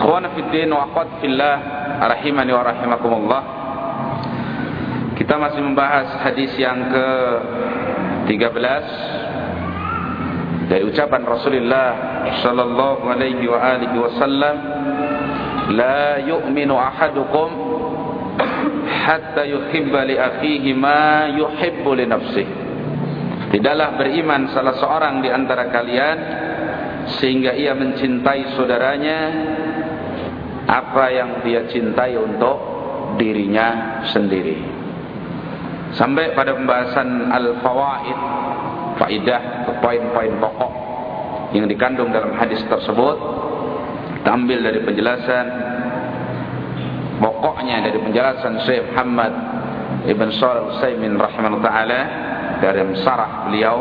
Ikhwana fiddin wa akhwat fillah Rahimani wa rahimakumullah. Kita masih membahas hadis yang ke 13 Dari ucapan Rasulullah Sallallahu alaihi wa alihi wasallam La yu'minu ahadukum Hatta yuhibba li akhihi ma yuhibbu li nafsih Tidaklah beriman salah seorang di antara kalian Sehingga ia mencintai saudaranya apa yang dia cintai untuk dirinya sendiri. Sampai pada pembahasan al-fawaid, faidah, poin-poin pokok yang dikandung dalam hadis tersebut, kita ambil dari penjelasan pokoknya dari penjelasan Syekh Muhammad Ibn Shalih Utsaimin rahimahullah taala dari sarah beliau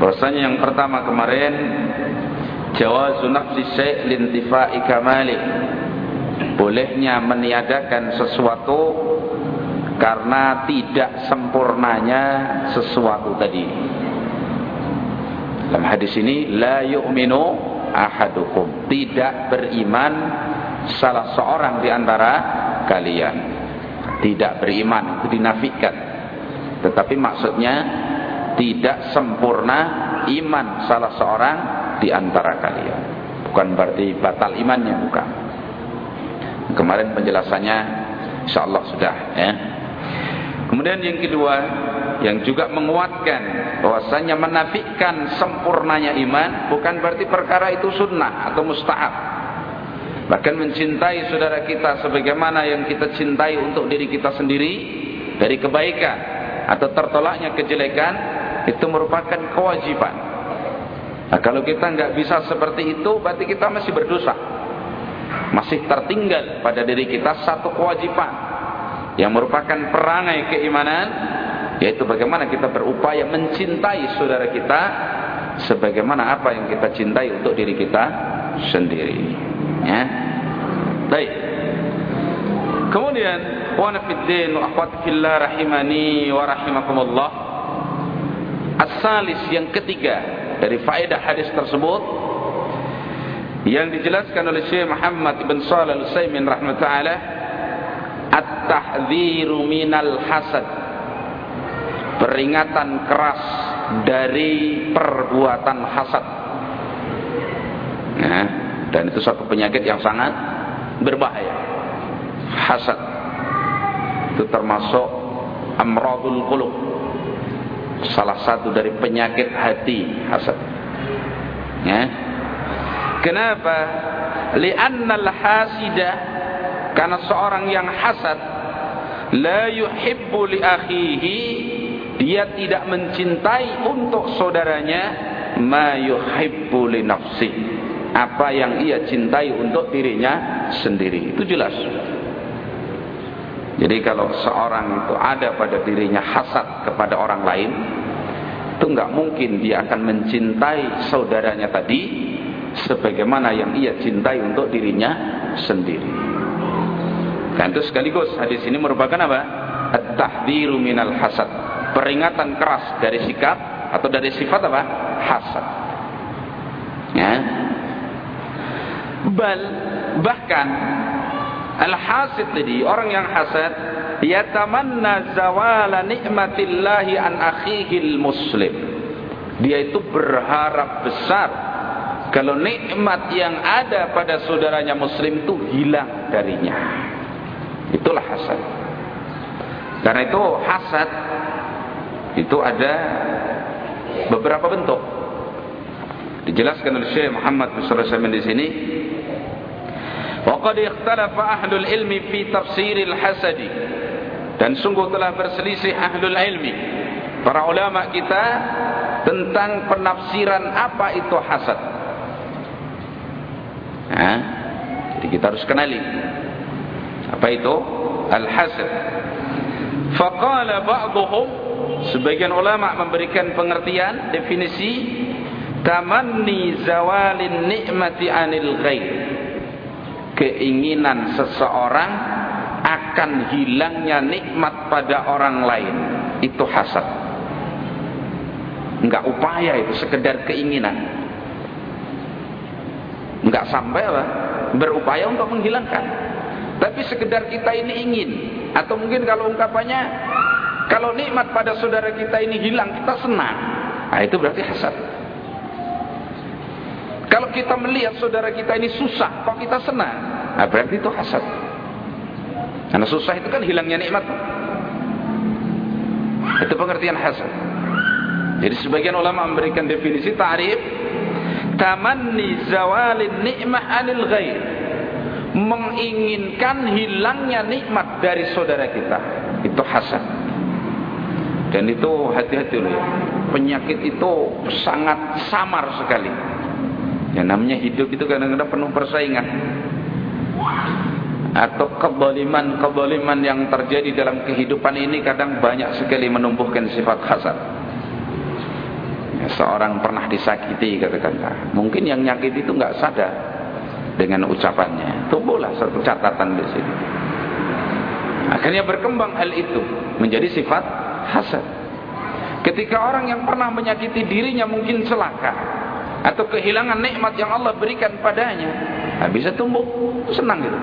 bahwasanya yang pertama kemarin jawazu nafsi syai' lintifa'i kamali. Bolehnya meniadakan sesuatu karena tidak sempurnanya sesuatu tadi. Dalam hadis ini la yu'minu ahadukum. Tidak beriman salah seorang di antara kalian. Tidak beriman itu dinafikan. Tetapi maksudnya tidak sempurna iman salah seorang di antara kalian. Bukan berarti batal imannya, bukan. Kemarin penjelasannya insyaallah sudah ya. Kemudian yang kedua yang juga menguatkan bahwasanya menafikan sempurnanya iman bukan berarti perkara itu sunnah atau mustahab. Bahkan mencintai saudara kita sebagaimana yang kita cintai untuk diri kita sendiri dari kebaikan atau tertolaknya kejelekan itu merupakan kewajiban. Nah, kalau kita nggak bisa seperti itu, berarti kita masih berdosa. Masih tertinggal pada diri kita satu kewajiban yang merupakan perangai keimanan, yaitu bagaimana kita berupaya mencintai saudara kita sebagaimana apa yang kita cintai untuk diri kita sendiri. Ya. Baik. Kemudian, wa nafiddin wa rahimani wa rahimakumullah. Asalis yang ketiga dari faedah hadis tersebut yang dijelaskan oleh Syekh Muhammad bin Shalih Al-Utsaimin rahimahullah at-tahdziru minal hasad. Peringatan keras dari perbuatan hasad. Nah, dan itu satu penyakit yang sangat berbahaya. Hasad. Itu termasuk amradul qulub salah satu dari penyakit hati hasad. Ya. Kenapa? Li'annal hasida Karena seorang yang hasad la yuhibbu li akhihi dia tidak mencintai untuk saudaranya ma yuhibbu li nafsi apa yang ia cintai untuk dirinya sendiri itu jelas jadi kalau seorang itu ada pada dirinya hasad kepada orang lain itu enggak mungkin dia akan mencintai saudaranya tadi sebagaimana yang ia cintai untuk dirinya sendiri dan itu sekaligus hadis ini merupakan apa? At-tahdhiru minal hasad. Peringatan keras dari sikap atau dari sifat apa? Hasad. Ya. Bal bahkan al-hasid tadi orang yang hasad yatamanna zawala nikmatillahi an akhihil muslim. Dia itu berharap besar kalau nikmat yang ada pada saudaranya muslim itu hilang darinya. Itulah hasad. Karena itu hasad itu ada beberapa bentuk. Dijelaskan oleh Syekh Muhammad bin Sulaiman di sini. Waqad ikhtalafa ahlul ilmi fi tafsiril hasadi. Dan sungguh telah berselisih ahlul ilmi para ulama kita tentang penafsiran apa itu hasad. Nah, jadi kita harus kenali apa itu al-hasad faqala ba'dhum sebagian ulama memberikan pengertian definisi tamanni zawalin nikmati anil ghair keinginan seseorang akan hilangnya nikmat pada orang lain. Itu hasad. Enggak upaya itu sekedar keinginan. Enggak sampai apa? Berupaya untuk menghilangkan. Tapi sekedar kita ini ingin. Atau mungkin kalau ungkapannya kalau nikmat pada saudara kita ini hilang kita senang. Nah, itu berarti hasad. Kalau kita melihat saudara kita ini susah, kok kita senang? Nah, berarti itu hasad. Karena susah itu kan hilangnya nikmat. Itu pengertian hasad. Jadi sebagian ulama memberikan definisi ta'rif tamanni zawalin nikmah anil ghair menginginkan hilangnya nikmat dari saudara kita itu hasad dan itu hati-hati loh ya penyakit itu sangat samar sekali yang namanya hidup itu kadang-kadang penuh persaingan atau keboliman-keboliman yang terjadi dalam kehidupan ini kadang banyak sekali menumbuhkan sifat hasad ya, seorang pernah disakiti katakanlah mungkin yang nyakit itu nggak sadar dengan ucapannya. Tumbuhlah satu catatan di sini. Akhirnya berkembang hal itu menjadi sifat hasad. Ketika orang yang pernah menyakiti dirinya mungkin celaka atau kehilangan nikmat yang Allah berikan padanya, nah bisa tumbuh senang gitu.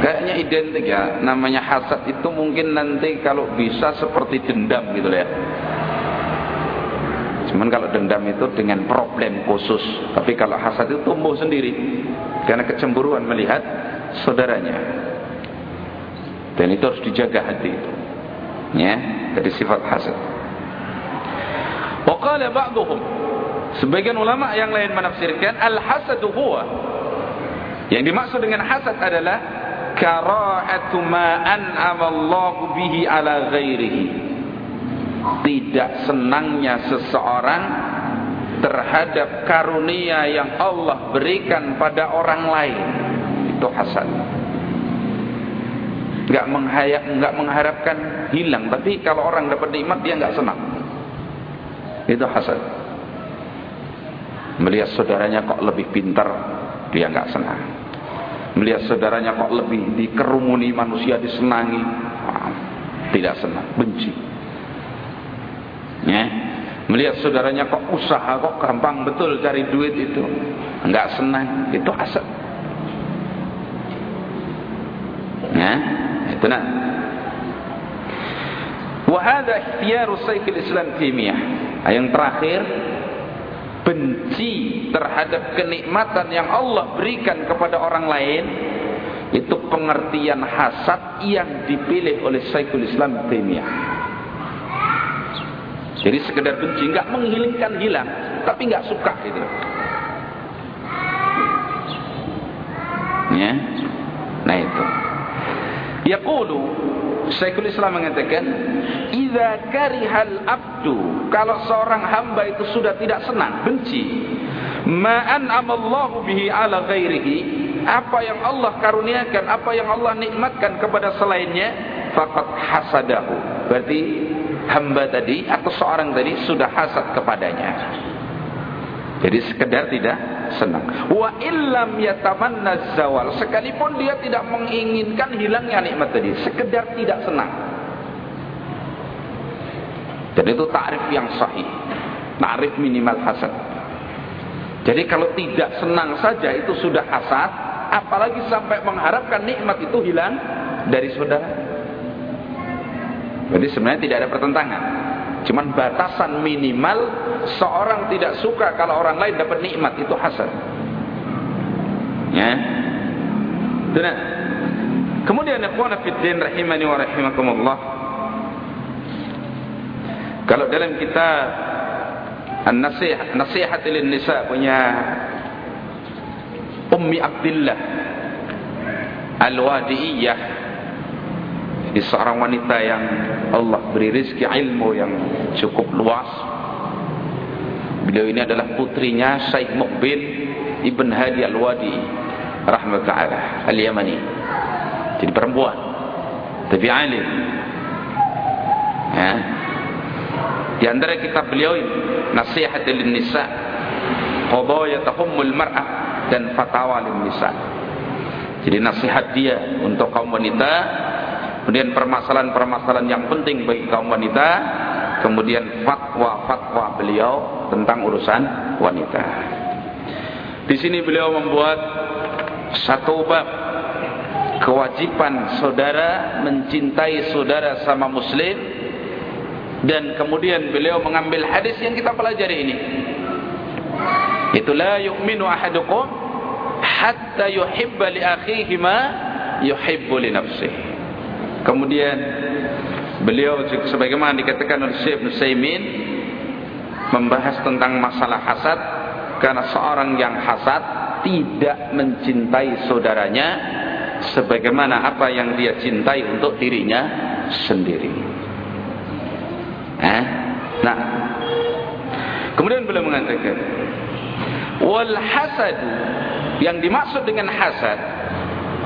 Kayaknya identik ya, namanya hasad itu mungkin nanti kalau bisa seperti dendam gitu ya. Cuman kalau dendam itu dengan problem khusus. Tapi kalau hasad itu tumbuh sendiri. Karena kecemburuan melihat saudaranya. Dan itu harus dijaga hati itu. Ya, dari sifat hasad. Waqala ba'duhum. Sebagian ulama yang lain menafsirkan al-hasadu huwa. Yang dimaksud dengan hasad adalah karahatu ma an'ama Allah bihi ala ghairihi. Tidak senangnya seseorang terhadap karunia yang Allah berikan pada orang lain. Itu hasad. Nggak menghayat nggak mengharapkan hilang. Tapi kalau orang dapat nikmat dia nggak senang. Itu hasad melihat saudaranya kok lebih pintar dia nggak senang. Melihat saudaranya kok lebih dikerumuni manusia disenangi tidak senang benci. Ya. Melihat saudaranya kok usaha kok gampang betul cari duit itu enggak senang itu asal ya itu nah wahada ikhtiyaru sayyidil islam timiyah yang terakhir terhadap kenikmatan yang Allah berikan kepada orang lain itu pengertian hasad yang dipilih oleh Syekhul Islam Taimiyah jadi sekedar benci nggak menghilangkan hilang, tapi nggak suka gitu. Ya. Nah itu. Yaqulu Syekhul Islam mengatakan, "Idza karihal abdu," kalau seorang hamba itu sudah tidak senang, benci, ma'an amallahu bihi ala ghairihi, apa yang Allah karuniakan, apa yang Allah nikmatkan kepada selainnya, faqad hasadahu. Berarti hamba tadi atau seorang tadi sudah hasad kepadanya. Jadi sekedar tidak senang. Wa illam yatamanna zawal, sekalipun dia tidak menginginkan hilangnya nikmat tadi, sekedar tidak senang. Jadi itu takrif yang sahih. Takrif minimal hasad. Jadi kalau tidak senang saja itu sudah hasad, apalagi sampai mengharapkan nikmat itu hilang dari saudara. Jadi sebenarnya tidak ada pertentangan. Cuman batasan minimal seorang tidak suka kalau orang lain dapat nikmat itu hasad. Ya. Benar. Kemudian ikhwan fillah rahimani wa rahimakumullah. Kalau dalam kitab An-Nasihat Nasihat lin Nisa punya Ummi Abdullah Al-Wadi'iyah Jadi seorang wanita yang Allah beri rezeki ilmu yang cukup luas. Beliau ini adalah putrinya Syekh Muqbil Ibn Hadi Al-Wadi rahmatullah Al-Yamani. Jadi perempuan tapi alim. Ya. Di antara kitab beliau ini Nasihat lin Nisa, Qadaya Tahummul Mar'ah dan Fatawa lin Nisa. Jadi nasihat dia untuk kaum wanita kemudian permasalahan-permasalahan yang penting bagi kaum wanita, kemudian fatwa-fatwa beliau tentang urusan wanita. Di sini beliau membuat satu bab kewajiban saudara mencintai saudara sama muslim dan kemudian beliau mengambil hadis yang kita pelajari ini. Itulah yu'minu ahadukum hatta yuhibba li akhihi ma li nafsihi. Kemudian beliau sebagaimana dikatakan oleh Syekh Nusaimin membahas tentang masalah hasad karena seorang yang hasad tidak mencintai saudaranya sebagaimana apa yang dia cintai untuk dirinya sendiri. Eh? Nah, kemudian beliau mengatakan wal hasad yang dimaksud dengan hasad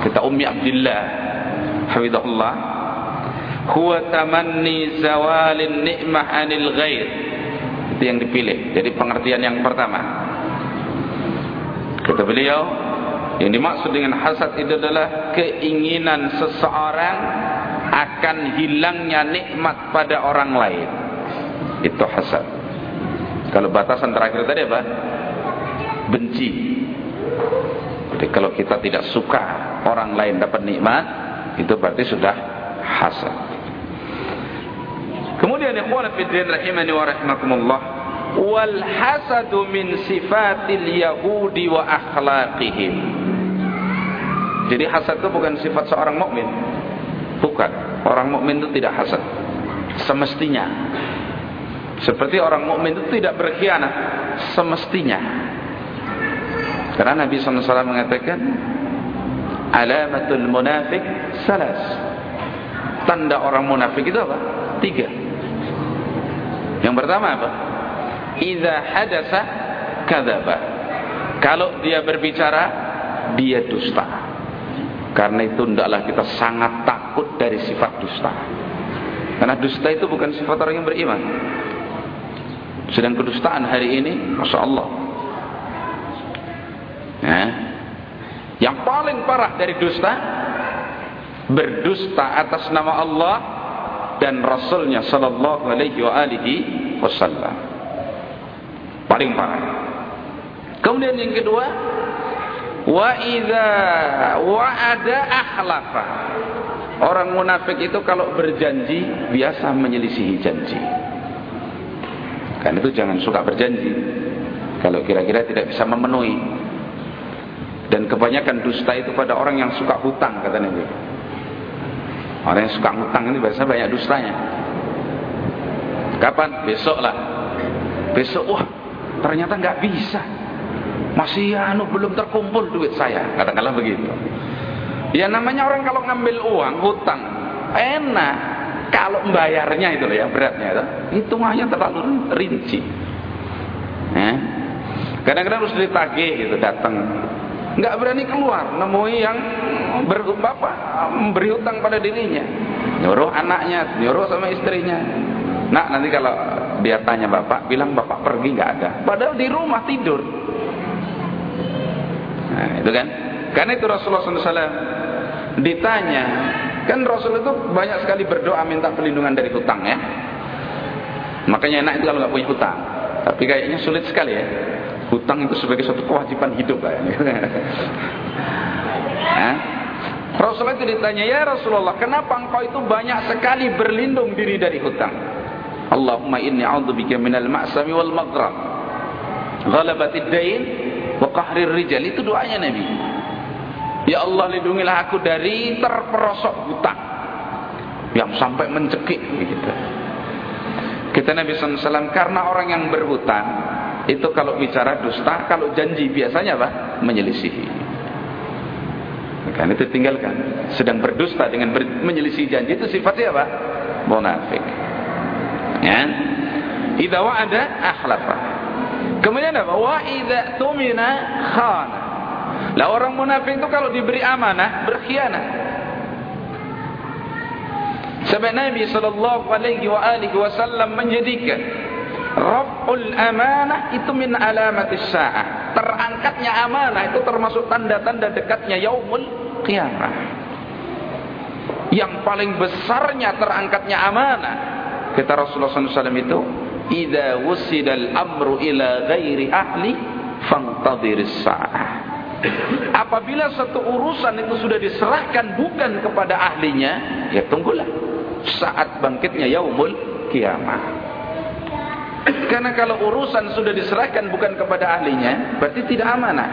kata Ummi Abdullah hafizahullah. Huwa tamanni zawalin ni'mah anil ghair. Itu yang dipilih. Jadi pengertian yang pertama. Kata beliau yang dimaksud dengan hasad itu adalah keinginan seseorang akan hilangnya nikmat pada orang lain. Itu hasad. Kalau batasan terakhir tadi apa? Benci. Jadi kalau kita tidak suka orang lain dapat nikmat itu berarti sudah hasad. Kemudian ikhwan fillah rahimani wa rahimakumullah wal hasadu min sifatil yahudi wa akhlaqihim. Jadi hasad itu bukan sifat seorang mukmin. Bukan. Orang mukmin itu tidak hasad. Semestinya. Seperti orang mukmin itu tidak berkhianat semestinya. Karena Nabi SAW mengatakan alamatul munafik salas. Tanda orang munafik itu apa? tiga. Yang pertama apa? idha hadasa kadaba kalau dia berbicara dia dusta. Karena itu hendaklah kita sangat takut dari sifat dusta. Karena dusta itu bukan sifat orang yang beriman. Sedang kedustaan hari ini Masya Allah. Ya yang paling parah dari dusta berdusta atas nama Allah dan Rasulnya Sallallahu Alaihi Wasallam. Paling parah. Kemudian yang kedua, wa idza wa'ada akhlafa. Orang munafik itu kalau berjanji biasa menyelisihi janji. Kan itu jangan suka berjanji. Kalau kira-kira tidak bisa memenuhi dan kebanyakan dusta itu pada orang yang suka hutang kata Nabi. Orang yang suka hutang ini biasanya banyak dustanya. Kapan? Besok lah. Besok wah ternyata nggak bisa. Masih anu belum terkumpul duit saya. Katakanlah begitu. Ya namanya orang kalau ngambil uang, hutang, enak. Kalau membayarnya itu loh yang beratnya itu, hitungannya terlalu rinci. Eh? Kadang-kadang harus ditagih gitu datang. Nggak berani keluar, nemui yang berbapak memberi hutang pada dirinya. Nyuruh anaknya, nyuruh sama istrinya. Nak nanti kalau dia tanya bapak, bilang bapak pergi nggak ada. Padahal di rumah tidur. Nah, itu kan? Karena itu Rasulullah SAW ditanya, kan Rasul itu banyak sekali berdoa minta perlindungan dari hutang ya. Makanya enak itu kalau nggak punya hutang. Tapi kayaknya sulit sekali ya. Hutang itu sebagai suatu kewajiban hidup kayaknya. Nah, Rasulullah itu ditanya, ya Rasulullah, kenapa engkau itu banyak sekali berlindung diri dari hutang? Allahumma inni a'udzubika minal ma'sami wal maghram. Ghalabatid dain wa qahrir rijal. Itu doanya Nabi. Ya Allah lindungilah aku dari terperosok hutang yang sampai mencekik begitu. Kita Nabi SAW karena orang yang berhutang itu kalau bicara dusta, kalau janji biasanya apa? Menyelisihi. Kan itu tinggalkan. Sedang berdusta dengan ber, menyelisih janji itu sifatnya apa? Munafik. Ya. Idza wa'ada akhlafa. Kemudian apa? Wa idza tumina khana. Lah orang munafik itu kalau diberi amanah berkhianat. Sebab Nabi sallallahu alaihi wa alihi wasallam menjadikan Rabbul amanah itu min alamatis sa'ah. Terangkatnya amanah itu termasuk tanda-tanda dekatnya yaumul qiyamah. Yang paling besarnya terangkatnya amanah kata Rasulullah SAW itu idza wusidal amru ila ghairi ahli fantadhiris sa'ah apabila satu urusan itu sudah diserahkan bukan kepada ahlinya ya tunggulah saat bangkitnya yaumul kiamah karena kalau urusan sudah diserahkan bukan kepada ahlinya berarti tidak amanah.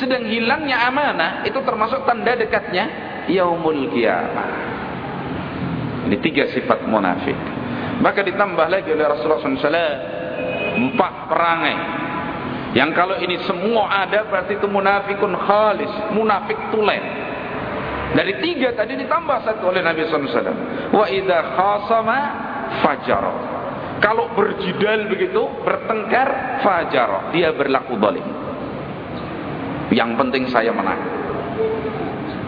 Sedang hilangnya amanah itu termasuk tanda dekatnya yaumul kiamah ini tiga sifat munafik. Maka ditambah lagi oleh Rasulullah SAW empat perangai. Yang kalau ini semua ada berarti itu munafikun khalis munafik tulen. Dari tiga tadi ditambah satu oleh Nabi SAW wa idha khasama fajar kalau berjidal begitu bertengkar fajar dia berlaku zalim yang penting saya menang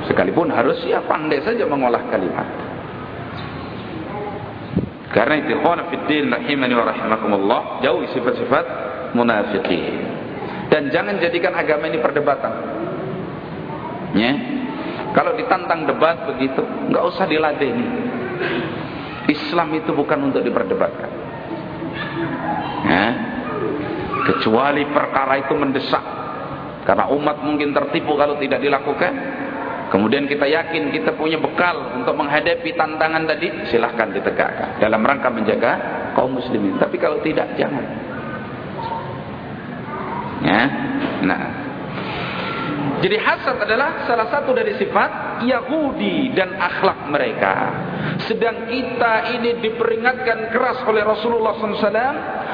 sekalipun harus ya pandai saja mengolah kalimat karena itu ikhwan fiddin rahimani wa rahimakumullah jauhi sifat-sifat munafiqin. Dan jangan jadikan agama ini perdebatan. Ya. Kalau ditantang debat begitu, enggak usah diladeni. Islam itu bukan untuk diperdebatkan. Ya. Kecuali perkara itu mendesak. Karena umat mungkin tertipu kalau tidak dilakukan. Kemudian kita yakin kita punya bekal untuk menghadapi tantangan tadi, silahkan ditegakkan dalam rangka menjaga kaum muslimin. Tapi kalau tidak, jangan. Ya, nah. Jadi hasad adalah salah satu dari sifat Yahudi dan akhlak mereka. Sedang kita ini diperingatkan keras oleh Rasulullah SAW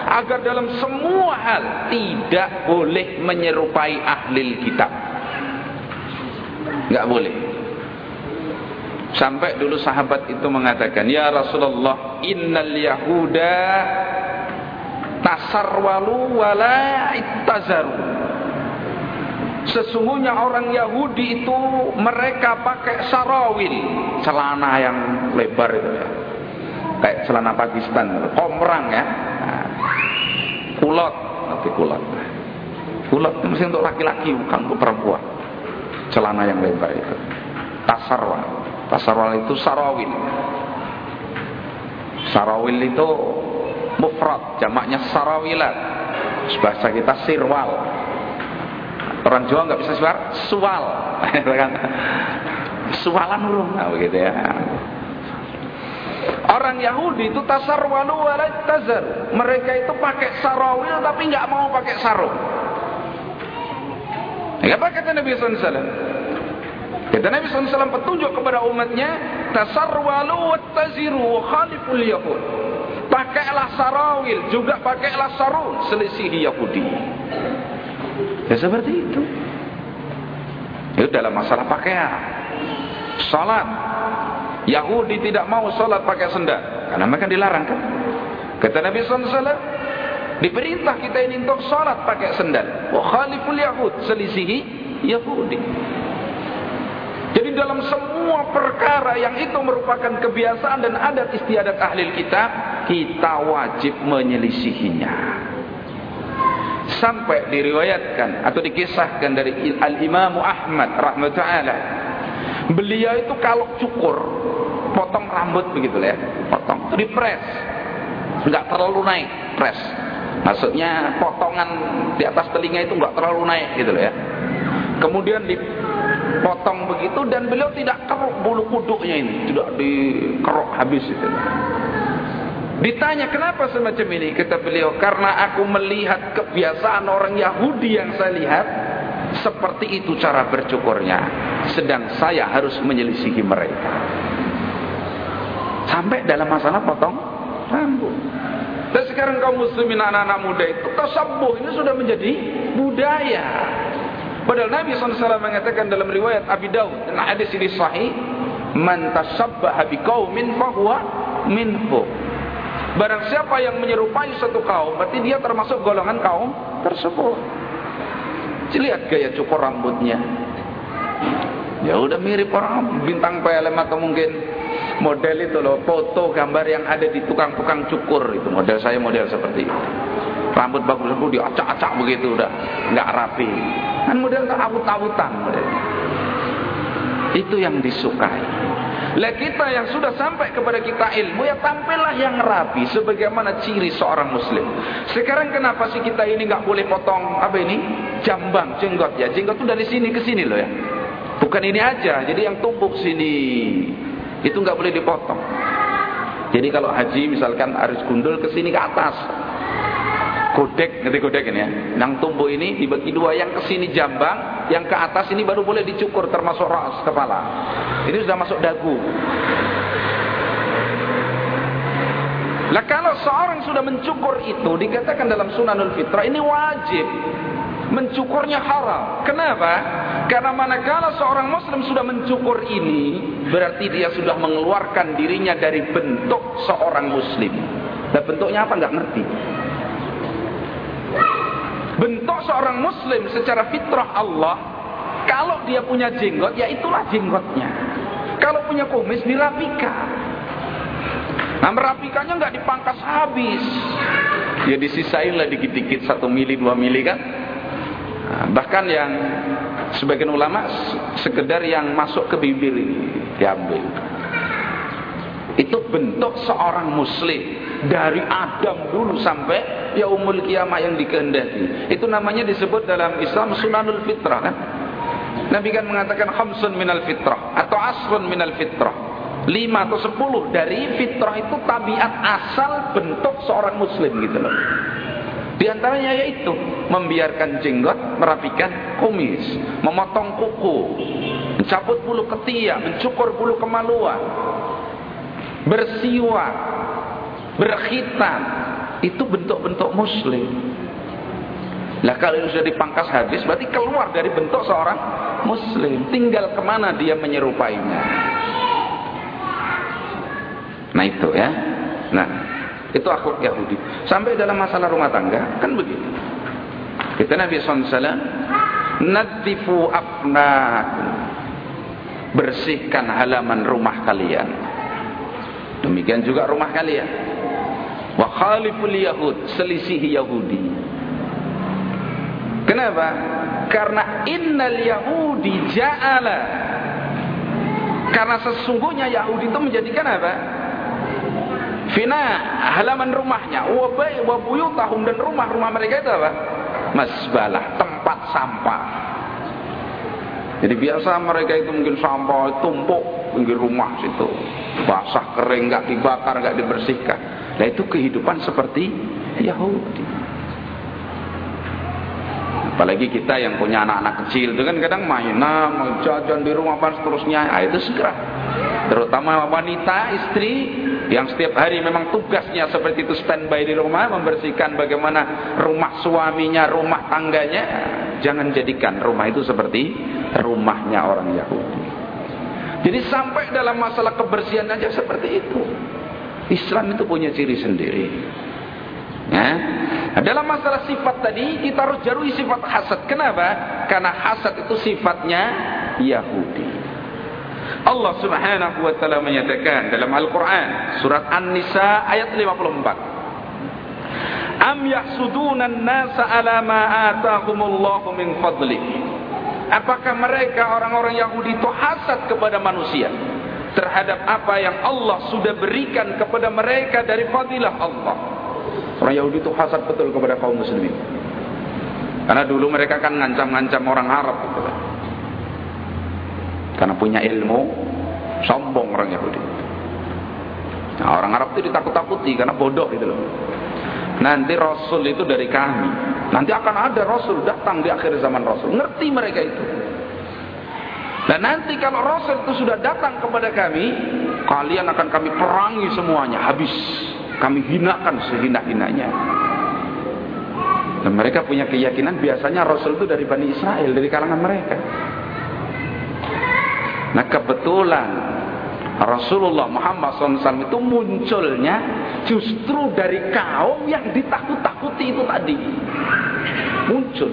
agar dalam semua hal tidak boleh menyerupai ahli kitab. Nggak boleh. Sampai dulu sahabat itu mengatakan ya Rasulullah innal yahuda tasarwalu wala ittazaru sesungguhnya orang Yahudi itu mereka pakai sarawil celana yang lebar itu ya. Kayak celana Pakistan komrang ya. Nah, kulot tapi kulot. Kulot itu mesti untuk laki-laki bukan untuk perempuan. Celana yang lebar itu. Tasarwal. Tasarwal itu sarawil sarawil itu mufrad jamaknya sarawilat. Bahasa kita sirwal orang Jawa nggak bisa suar sual sualan urung nah, begitu ya Orang Yahudi itu tasarwalu walat tazar. Mereka itu pakai sarawil tapi nggak mau pakai sarung. Apa kata Nabi SAW? Kata Nabi SAW petunjuk kepada umatnya, tasarwalu wa khaliful yahud. Pakailah sarawil, juga pakailah sarung, selisih Yahudi. Ya seperti itu. Itu dalam masalah pakaian. Salat. Yahudi tidak mau salat pakai sendal karena mereka dilarang kan. Kata Nabi SAW, diperintah kita ini untuk salat pakai sendal. Wa khaliful yahud, selisihi Yahudi. Jadi dalam semua perkara yang itu merupakan kebiasaan dan adat istiadat ahli kitab, kita wajib menyelisihinya. Sampai diriwayatkan atau dikisahkan dari Al-Imam Ahmad rahmatullah. Beliau itu kalau cukur, potong rambut begitu ya, potong, itu dipres. Enggak terlalu naik, pres. Maksudnya potongan di atas telinga itu enggak terlalu naik gitu ya. Kemudian di potong begitu dan beliau tidak keruk bulu kuduknya ini, tidak dikeruk habis itu. Ditanya kenapa semacam ini? Kata beliau, karena aku melihat kebiasaan orang Yahudi yang saya lihat seperti itu cara bercukurnya. Sedang saya harus menyelisihi mereka. Sampai dalam masalah potong rambut. Dan sekarang kaum muslimin anak-anak muda itu tasabuh ini sudah menjadi budaya. Padahal Nabi SAW mengatakan dalam riwayat Abi Dawud dan hadis ini sahih, "Man tasabbaha biqaumin fahuwa minhu." Barang siapa yang menyerupai satu kaum, berarti dia termasuk golongan kaum tersebut. Lihat gaya cukur rambutnya. Ya udah mirip orang bintang PLM atau mungkin model itu loh, foto gambar yang ada di tukang-tukang cukur itu. Model saya model seperti itu rambut bagus itu diacak-acak begitu udah nggak rapi kan model nggak awut-awutan model itu yang disukai lah kita yang sudah sampai kepada kita ilmu ya tampillah yang rapi sebagaimana ciri seorang muslim. Sekarang kenapa sih kita ini nggak boleh potong apa ini? Jambang jenggot ya? Jenggot itu dari sini ke sini loh ya. Bukan ini aja jadi yang tumpuk sini itu nggak boleh dipotong. Jadi kalau haji misalkan harus gundul ke sini ke atas Godek, ngerti godek ini ya. Yang tumbuh ini dibagi dua, yang ke sini jambang, yang ke atas ini baru boleh dicukur termasuk ras kepala. Ini sudah masuk dagu. Lah kalau seorang sudah mencukur itu dikatakan dalam Sunanul Fitrah ini wajib. Mencukurnya haram. Kenapa? Karena manakala seorang muslim sudah mencukur ini berarti dia sudah mengeluarkan dirinya dari bentuk seorang muslim. Dan bentuknya apa enggak ngerti. Bentuk seorang muslim secara fitrah Allah, kalau dia punya jenggot, ya itulah jenggotnya. Kalau punya kumis, dirapikan. Nah merapikannya nggak dipangkas habis. Ya disisain lah dikit-dikit satu mili dua mili kan. Nah, bahkan yang sebagian ulama sekedar yang masuk ke bibir ini diambil. Itu bentuk seorang muslim dari Adam dulu sampai yaumul kiamah yang dikehendaki. Itu namanya disebut dalam Islam sunanul fitrah kan? Nabi kan mengatakan khamsun minal fitrah atau asrun minal fitrah. Lima atau sepuluh dari fitrah itu tabiat asal bentuk seorang muslim gitu loh. Di antaranya yaitu membiarkan jenggot, merapikan kumis, memotong kuku, mencabut bulu ketiak, mencukur bulu kemaluan, bersiwak, berkhitan itu bentuk-bentuk muslim. Lah kalau sudah dipangkas habis berarti keluar dari bentuk seorang muslim. Tinggal ke mana dia menyerupainya. Nah itu ya. Nah itu akhlak Yahudi. Sampai dalam masalah rumah tangga kan begitu. Kita Nabi SAW nadifu afnakum bersihkan halaman rumah kalian. Demikian juga rumah kalian wa khaliful yahud selisihi Yahudi. Kenapa? Karena innal yahudi ja'ala. Karena sesungguhnya Yahudi itu menjadikan apa? Fina halaman rumahnya. Wa bai wa buyutahum dan rumah-rumah mereka itu apa? Masbalah tempat sampah. Jadi biasa mereka itu mungkin sampah tumpuk pinggir rumah situ basah kering nggak dibakar nggak dibersihkan Nah itu kehidupan seperti Yahudi. Apalagi kita yang punya anak-anak kecil itu kan kadang mainan, jajan di rumah apa seterusnya. Nah, itu segera. Terutama wanita, istri yang setiap hari memang tugasnya seperti itu standby di rumah membersihkan bagaimana rumah suaminya, rumah tangganya. Jangan jadikan rumah itu seperti rumahnya orang Yahudi. Jadi sampai dalam masalah kebersihan aja seperti itu. Islam itu punya ciri sendiri. Ya. Nah, dalam masalah sifat tadi kita harus jarui sifat hasad. Kenapa? Karena hasad itu sifatnya Yahudi. Allah Subhanahu wa taala menyatakan dalam Al-Qur'an surat An-Nisa ayat 54. Am yahsuduna an-nasa ala ma atahumullahu min fadli. Apakah mereka orang-orang Yahudi itu hasad kepada manusia terhadap apa yang Allah sudah berikan kepada mereka dari fadilah Allah? Orang Yahudi itu hasad betul kepada kaum muslimin. Karena dulu mereka kan ngancam-ngancam orang Arab gitu Karena punya ilmu, sombong orang Yahudi. Nah, orang Arab itu ditakut-takuti karena bodoh gitu loh. Nanti Rasul itu dari kami. Nanti akan ada Rasul datang di akhir zaman Rasul. Ngerti mereka itu. Dan nanti kalau Rasul itu sudah datang kepada kami, kalian akan kami perangi semuanya, habis. Kami hinakan sehina-hinanya. Dan mereka punya keyakinan biasanya Rasul itu dari Bani Israel, dari kalangan mereka. Nah kebetulan Rasulullah Muhammad SAW itu munculnya justru dari kaum yang ditakut-takuti itu tadi. Muncul.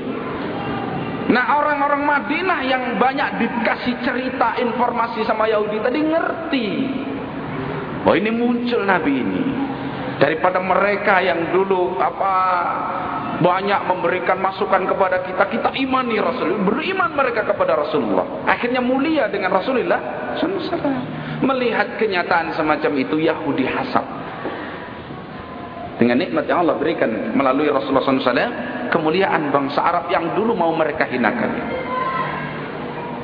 Nah orang-orang Madinah yang banyak dikasih cerita informasi sama Yahudi tadi ngerti. Oh ini muncul Nabi ini daripada mereka yang dulu apa banyak memberikan masukan kepada kita kita imani Rasul beriman mereka kepada Rasulullah akhirnya mulia dengan Rasulullah melihat kenyataan semacam itu Yahudi hasad dengan nikmat yang Allah berikan melalui Rasulullah SAW kemuliaan bangsa Arab yang dulu mau mereka hinakan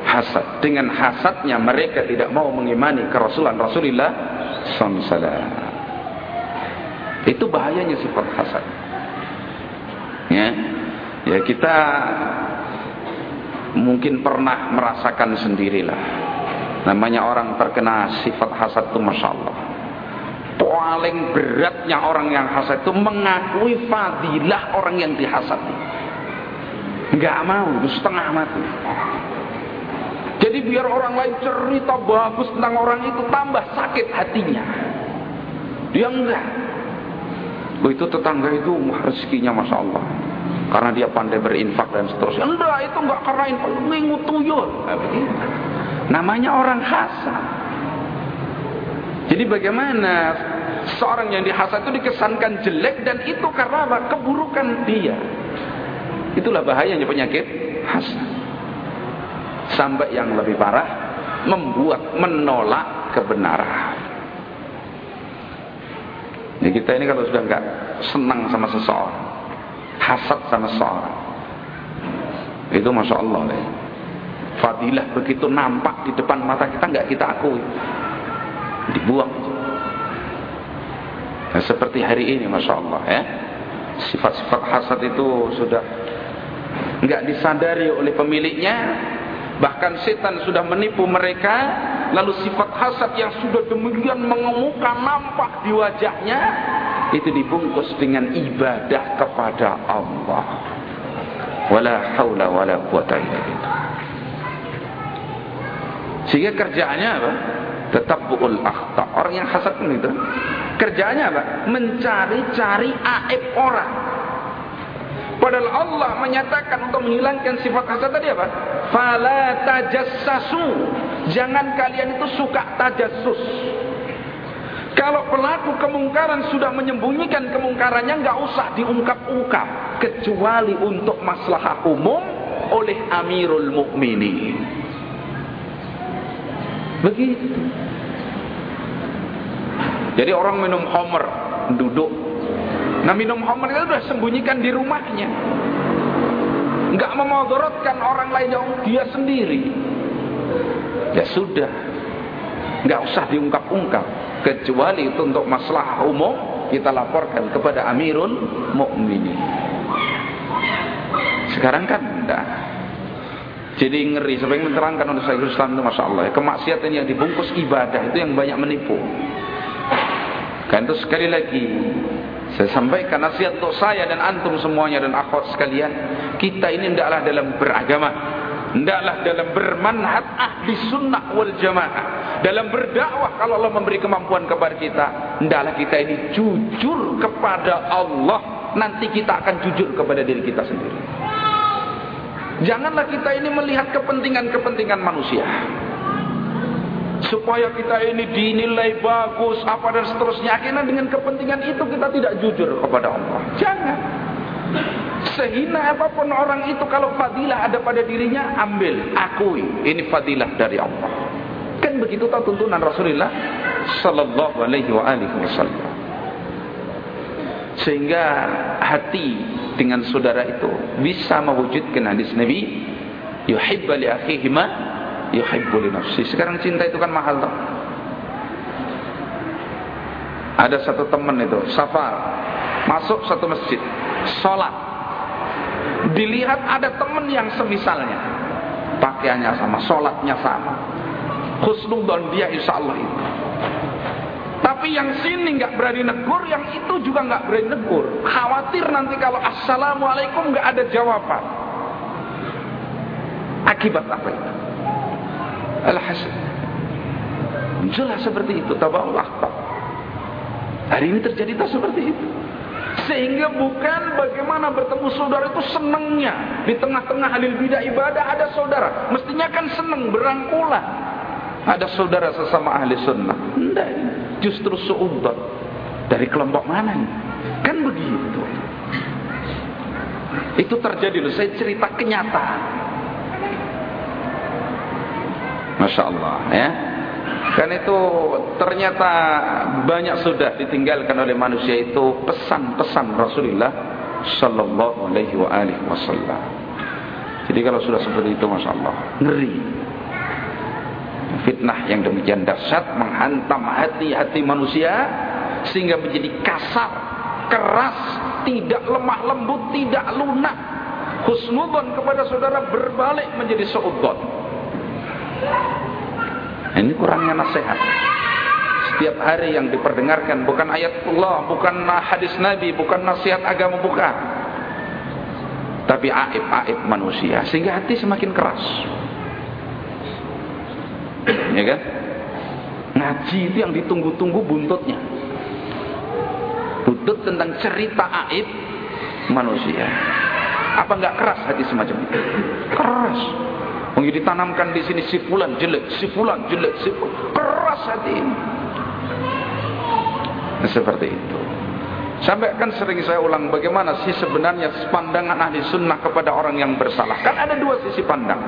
hasad dengan hasadnya mereka tidak mau mengimani kerasulan Rasulullah SAW itu bahayanya sifat hasad. Ya. Ya kita mungkin pernah merasakan sendirilah. Namanya orang terkena sifat hasad itu Masya Allah. Paling beratnya orang yang hasad itu mengakui fadilah orang yang dihasati. Enggak mau, itu setengah mati. Jadi biar orang lain cerita bagus tentang orang itu tambah sakit hatinya. Dia enggak. Begitu tetangga itu rezekinya Masya Allah. Karena dia pandai berinfak dan seterusnya. Enggak, itu enggak karena infak. Ngingut tuyul. Namanya orang hasad. Jadi bagaimana seorang yang dihasad itu dikesankan jelek dan itu karena apa? Keburukan dia. Itulah bahayanya penyakit hasad. Sampai yang lebih parah membuat menolak kebenaran. Ya kita ini kalau sudah nggak senang sama seseorang, hasad sama seseorang, itu masya Allah ya. Fadilah begitu nampak di depan mata kita nggak kita akui, dibuang. Nah, seperti hari ini masya Allah ya, sifat-sifat hasad itu sudah nggak disadari oleh pemiliknya, bahkan setan sudah menipu mereka. Lalu sifat hasad yang sudah demikian mengemuka nampak di wajahnya itu dibungkus dengan ibadah kepada Allah. Wala haula wala quwata illa sehingga kerjaannya apa tetap buul akhta orang yang hasad itu kerjaannya apa mencari-cari aib orang Padahal Allah menyatakan untuk menghilangkan sifat hasad tadi apa? Fala tajassasu. Jangan kalian itu suka tajassus. Kalau pelaku kemungkaran sudah menyembunyikan kemungkarannya nggak usah diungkap-ungkap kecuali untuk maslahah umum oleh Amirul Mukminin. Begitu. Jadi orang minum homer duduk Nah minum homer itu sudah sembunyikan di rumahnya. Enggak memodorotkan orang lain yang dia sendiri. Ya sudah. Enggak usah diungkap-ungkap. Kecuali itu untuk masalah umum kita laporkan kepada Amirul Mukminin. Sekarang kan enggak. Jadi ngeri, sampai menerangkan oleh Syaikhul Islam itu Masya Allah. Kemaksiatan yang dibungkus ibadah itu yang banyak menipu Kan itu sekali lagi saya sampaikan nasihat untuk saya dan antum semuanya dan akhwat sekalian. Kita ini tidaklah dalam beragama Hendaklah dalam bermanhat ahli sunnah wal jamaah. Dalam berdakwah kalau Allah memberi kemampuan kepada kita. Hendaklah kita ini jujur kepada Allah. Nanti kita akan jujur kepada diri kita sendiri. Janganlah kita ini melihat kepentingan-kepentingan manusia. Supaya kita ini dinilai bagus, apa dan seterusnya. Akhirnya dengan kepentingan itu kita tidak jujur kepada Allah. Jangan. Sehina apa pun orang itu kalau fadilah ada pada dirinya ambil, akui ini fadilah dari Allah. Kan begitu tak tuntunan Rasulullah sallallahu alaihi wa alihi wasallam. Sehingga hati dengan saudara itu bisa mewujudkan hadis Nabi yuhibbu li akhihi ma yuhibbu li nafsi. Sekarang cinta itu kan mahal toh. Ada satu teman itu, safar, masuk satu masjid, sholat, dilihat ada teman yang semisalnya pakaiannya sama, sholatnya sama dan dia insya Allah itu tapi yang sini nggak berani negur yang itu juga nggak berani negur khawatir nanti kalau assalamualaikum nggak ada jawaban akibat apa itu alhasil jelas seperti itu tabawul akhbar hari ini terjadi tak seperti itu sehingga bukan bagaimana bertemu saudara itu senangnya. Di tengah-tengah halil bidah ibadah ada saudara. Mestinya kan senang berangkulan. Ada saudara sesama ahli sunnah. Tidak. Justru seudot. Dari kelompok mana ini? Kan begitu. Itu terjadi loh. Saya cerita kenyataan. Masya Allah ya. Karena itu ternyata banyak sudah ditinggalkan oleh manusia itu pesan-pesan Rasulullah Sallallahu Alaihi Wasallam. Jadi kalau sudah seperti itu, masya Allah, ngeri. Fitnah yang demikian dahsyat menghantam hati-hati manusia sehingga menjadi kasar, keras, tidak lemah lembut, tidak lunak. Husnudon kepada saudara berbalik menjadi seudon. Ini kurangnya nasihat. Setiap hari yang diperdengarkan bukan ayat Allah, bukan hadis Nabi, bukan nasihat agama, bukan. Tapi aib-aib manusia sehingga hati semakin keras. Ya kan? Ngaji itu yang ditunggu-tunggu buntutnya. Buntut tentang cerita aib manusia. Apa enggak keras hati semacam itu? Keras. Mungkin ditanamkan di sini si fulan jelek, si fulan jelek, si fulan. keras hati ini. Seperti itu. Sampai kan sering saya ulang bagaimana sih sebenarnya pandangan ahli sunnah kepada orang yang bersalah. Kan ada dua sisi pandang.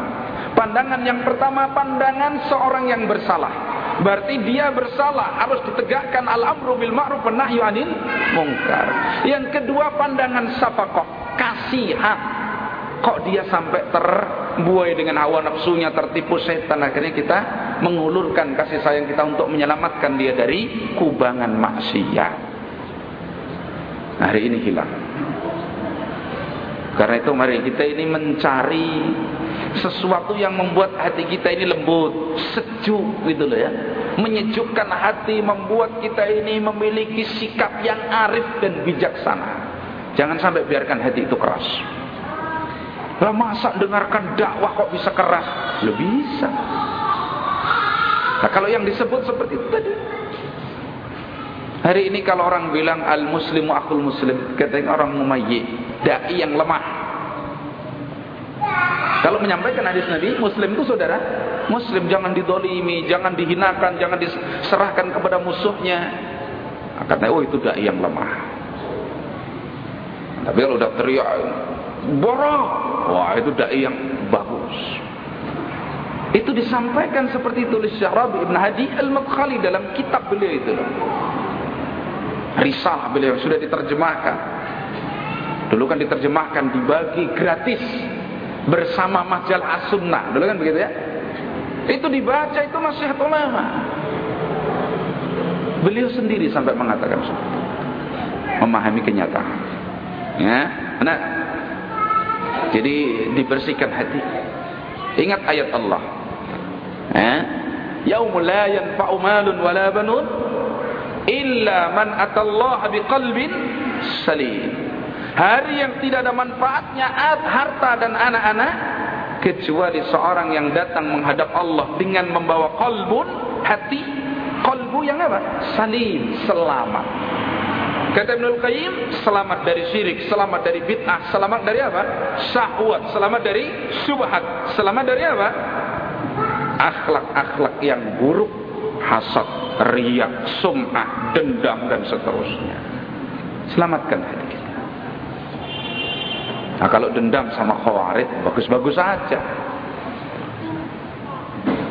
Pandangan yang pertama pandangan seorang yang bersalah. Berarti dia bersalah harus ditegakkan al-amru bil ma'ruf wa nahyu anil munkar. Yang kedua pandangan safaqah, kasihan. Kok dia sampai ter buai dengan hawa nafsunya tertipu setan akhirnya kita mengulurkan kasih sayang kita untuk menyelamatkan dia dari kubangan maksiat hari ini hilang karena itu mari kita ini mencari sesuatu yang membuat hati kita ini lembut, sejuk gitu loh ya. Menyejukkan hati, membuat kita ini memiliki sikap yang arif dan bijaksana. Jangan sampai biarkan hati itu keras. Lah masa dengarkan dakwah kok bisa keras? Lo bisa. Nah kalau yang disebut seperti itu tadi. Hari ini kalau orang bilang al muslimu akul muslim, katanya orang mumayyi, dai yang lemah. Kalau menyampaikan hadis Nabi, muslim itu saudara, muslim jangan didolimi, jangan dihinakan, jangan diserahkan kepada musuhnya. Katanya, oh itu dai yang lemah. Tapi kalau udah teriak, borok. Wah, itu dai yang bagus. Itu disampaikan seperti tulis Syarabi Ibn Hadi Al-Madkhali dalam kitab beliau itu. Risalah beliau sudah diterjemahkan. Dulu kan diterjemahkan dibagi gratis bersama majalah As-Sunnah. Dulu kan begitu ya? Itu dibaca itu nasihat ulama. Beliau sendiri sampai mengatakan Memahami kenyataan. Ya, nah, jadi dibersihkan hati. Ingat ayat Allah. Eh? Yaumul la yanfa'u malun wala banun illa man atallaha biqalbin salim. Hari yang tidak ada manfaatnya harta dan anak-anak kecuali seorang yang datang menghadap Allah dengan membawa kalbun hati kalbu yang apa? Salim selamat. Kata Ibnu Qayyim selamat dari syirik selamat dari bid'ah selamat dari apa? Syahwat selamat dari subhat selamat dari apa? Akhlak-akhlak yang buruk hasad riak sum'ah dendam dan seterusnya selamatkan hati Nah kalau dendam sama khawarid bagus-bagus saja.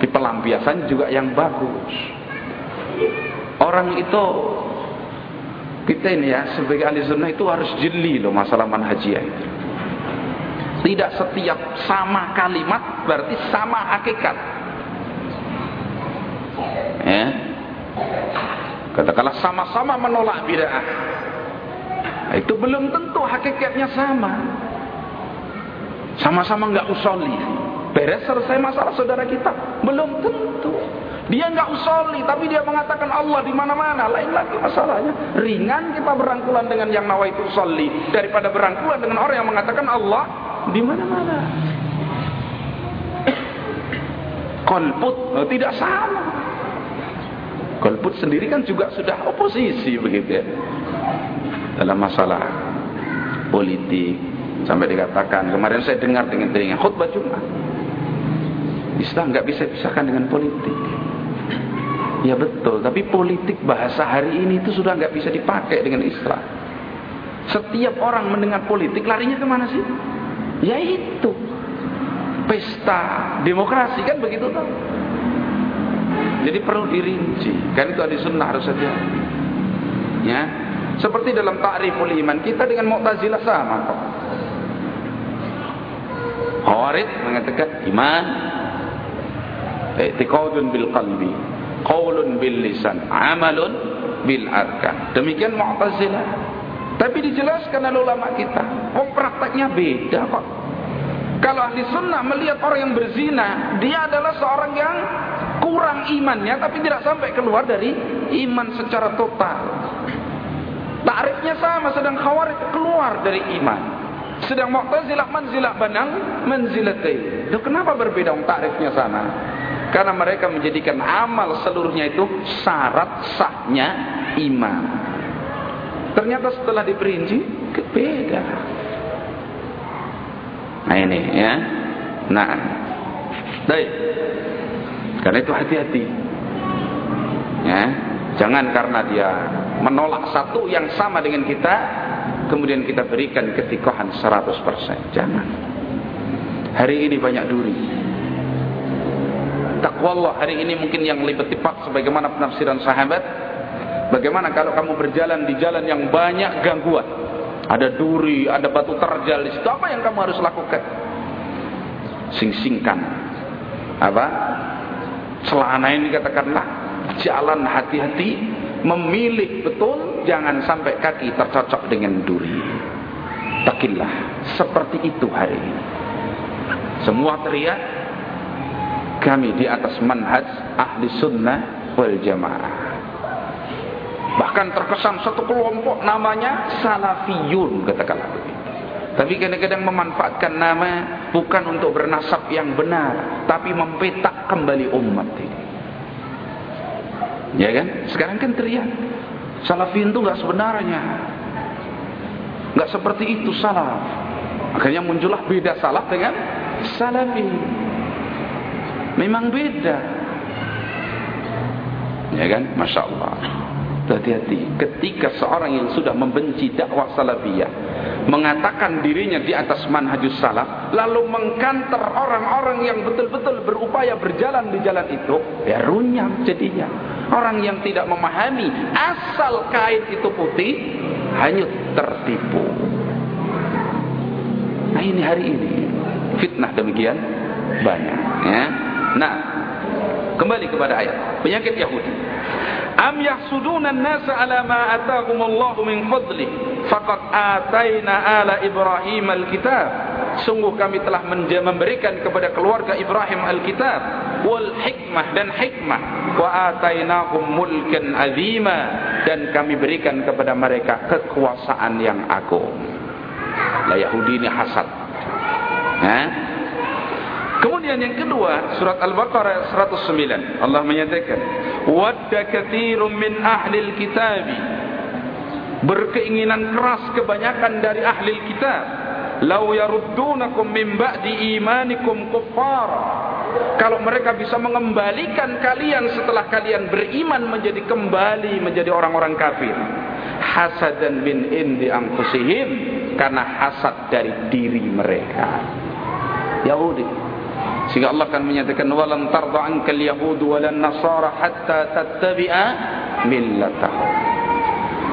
Di pelampiasan juga yang bagus. Orang itu kita ini ya sebagai ahli sunnah itu harus jeli loh masalah manhajiyah itu. Tidak setiap sama kalimat berarti sama hakikat. Ya. Katakanlah sama-sama menolak bid'ah. Itu belum tentu hakikatnya sama. Sama-sama nggak usoli. Beres selesai masalah saudara kita? Belum tentu. Dia nggak usoli, tapi dia mengatakan Allah di mana-mana. Lain lagi masalahnya. Ringan kita berangkulan dengan yang nawaitu usoli daripada berangkulan dengan orang yang mengatakan Allah di mana-mana. Kolput oh, tidak sama. Kolput sendiri kan juga sudah oposisi begitu ya. Dalam masalah politik, Sampai dikatakan, kemarin saya dengar dengan telinga khutbah Jumat. Islam nggak bisa pisahkan dengan politik. Ya betul, tapi politik bahasa hari ini itu sudah nggak bisa dipakai dengan Islam. Setiap orang mendengar politik larinya ke mana sih? Ya itu pesta demokrasi kan begitu tuh. Jadi perlu dirinci. Kan itu ada sunnah harus saja. Ya, seperti dalam ta'riful iman kita dengan Mu'tazilah sama kok. Khawarij mengatakan iman i'tiqadun bil qalbi, qaulun bil lisan, amalun bil arkan. Demikian Mu'tazilah. Tapi dijelaskan oleh ulama kita, oh prakteknya beda kok. Kalau ahli sunnah melihat orang yang berzina, dia adalah seorang yang kurang imannya tapi tidak sampai keluar dari iman secara total. Tarifnya sama sedang khawarij keluar dari iman. Sedang Mu'tazilah manzilah banang manzilatain. Loh kenapa berbeda um, takrifnya sana? Karena mereka menjadikan amal seluruhnya itu syarat sahnya iman. Ternyata setelah diperinci beda. Nah ini ya. Nah. Baik. Karena itu hati-hati. Ya. Jangan karena dia menolak satu yang sama dengan kita kemudian kita berikan ketikohan 100%. Jangan. Hari ini banyak duri. Takwa Allah hari ini mungkin yang lebih tepat sebagaimana penafsiran sahabat. Bagaimana kalau kamu berjalan di jalan yang banyak gangguan? Ada duri, ada batu terjal di. Apa yang kamu harus lakukan? Sing-singkan. Apa? Celana ini katakanlah jalan hati-hati memilih betul jangan sampai kaki tercocok dengan duri. Takillah seperti itu hari ini. Semua teriak kami di atas manhaj ahli sunnah wal jamaah. Bahkan terkesan satu kelompok namanya salafiyun katakanlah tapi kadang-kadang memanfaatkan nama bukan untuk bernasab yang benar tapi mempetak kembali umat ini Ya kan? Sekarang kan teriak. Salafin itu nggak sebenarnya. nggak seperti itu salaf. Akhirnya muncullah beda salaf dengan salafi. Memang beda. Ya kan? Masya Allah. Hati-hati. Ketika seorang yang sudah membenci dakwah salafiyah. Mengatakan dirinya di atas manhajus salaf. Lalu mengkanter orang-orang yang betul-betul berupaya berjalan di jalan itu. Ya runyam jadinya. Orang yang tidak memahami asal kain itu putih hanyut tertipu. Nah ini hari ini fitnah demikian banyak. Ya. Nah kembali kepada ayat penyakit Yahudi. Am yahsuduna an-nasa ala ma atahum Allah min fadli faqad atayna ala Ibrahim al-kitab. Sungguh kami telah memberikan kepada keluarga Ibrahim al-kitab wal hikmah dan hikmah wa atainahum mulkan azima dan kami berikan kepada mereka kekuasaan yang agung. La Yahudi ini hasad. Ha? Kemudian yang kedua, surat Al-Baqarah 109. Allah menyatakan, "Wadda katsirun min ahlil kitab." Berkeinginan keras kebanyakan dari ahli kitab, "Lau yaruddunakum min ba'di imanikum kuffara." Kalau mereka bisa mengembalikan kalian setelah kalian beriman menjadi kembali menjadi orang-orang kafir. Hasadan min indi karena hasad dari diri mereka. Yahudi sehingga Allah akan menyatakan walan tarda ankal yahud walan nasara hatta tattabi'a millatahum.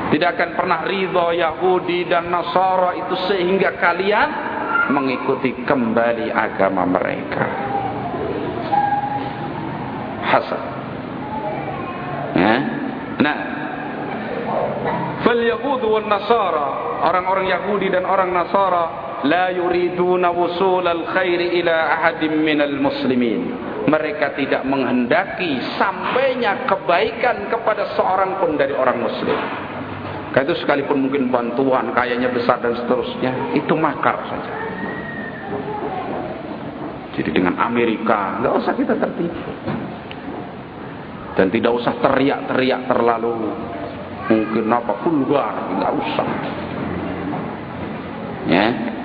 Tidak akan pernah ridha Yahudi dan Nasara itu sehingga kalian mengikuti kembali agama mereka. Hasan. Ya. Nah, fal yahud wal nasara, orang-orang Yahudi dan orang Nasara la yuriduna wusulal khairi ila ahadim minal muslimin. Mereka tidak menghendaki sampainya kebaikan kepada seorang pun dari orang muslim. Karena itu sekalipun mungkin bantuan kayaknya besar dan seterusnya itu makar saja. Jadi dengan Amerika nggak usah kita tertipu. Dan tidak usah teriak-teriak terlalu. Mungkin apa vulgar nggak usah. Ya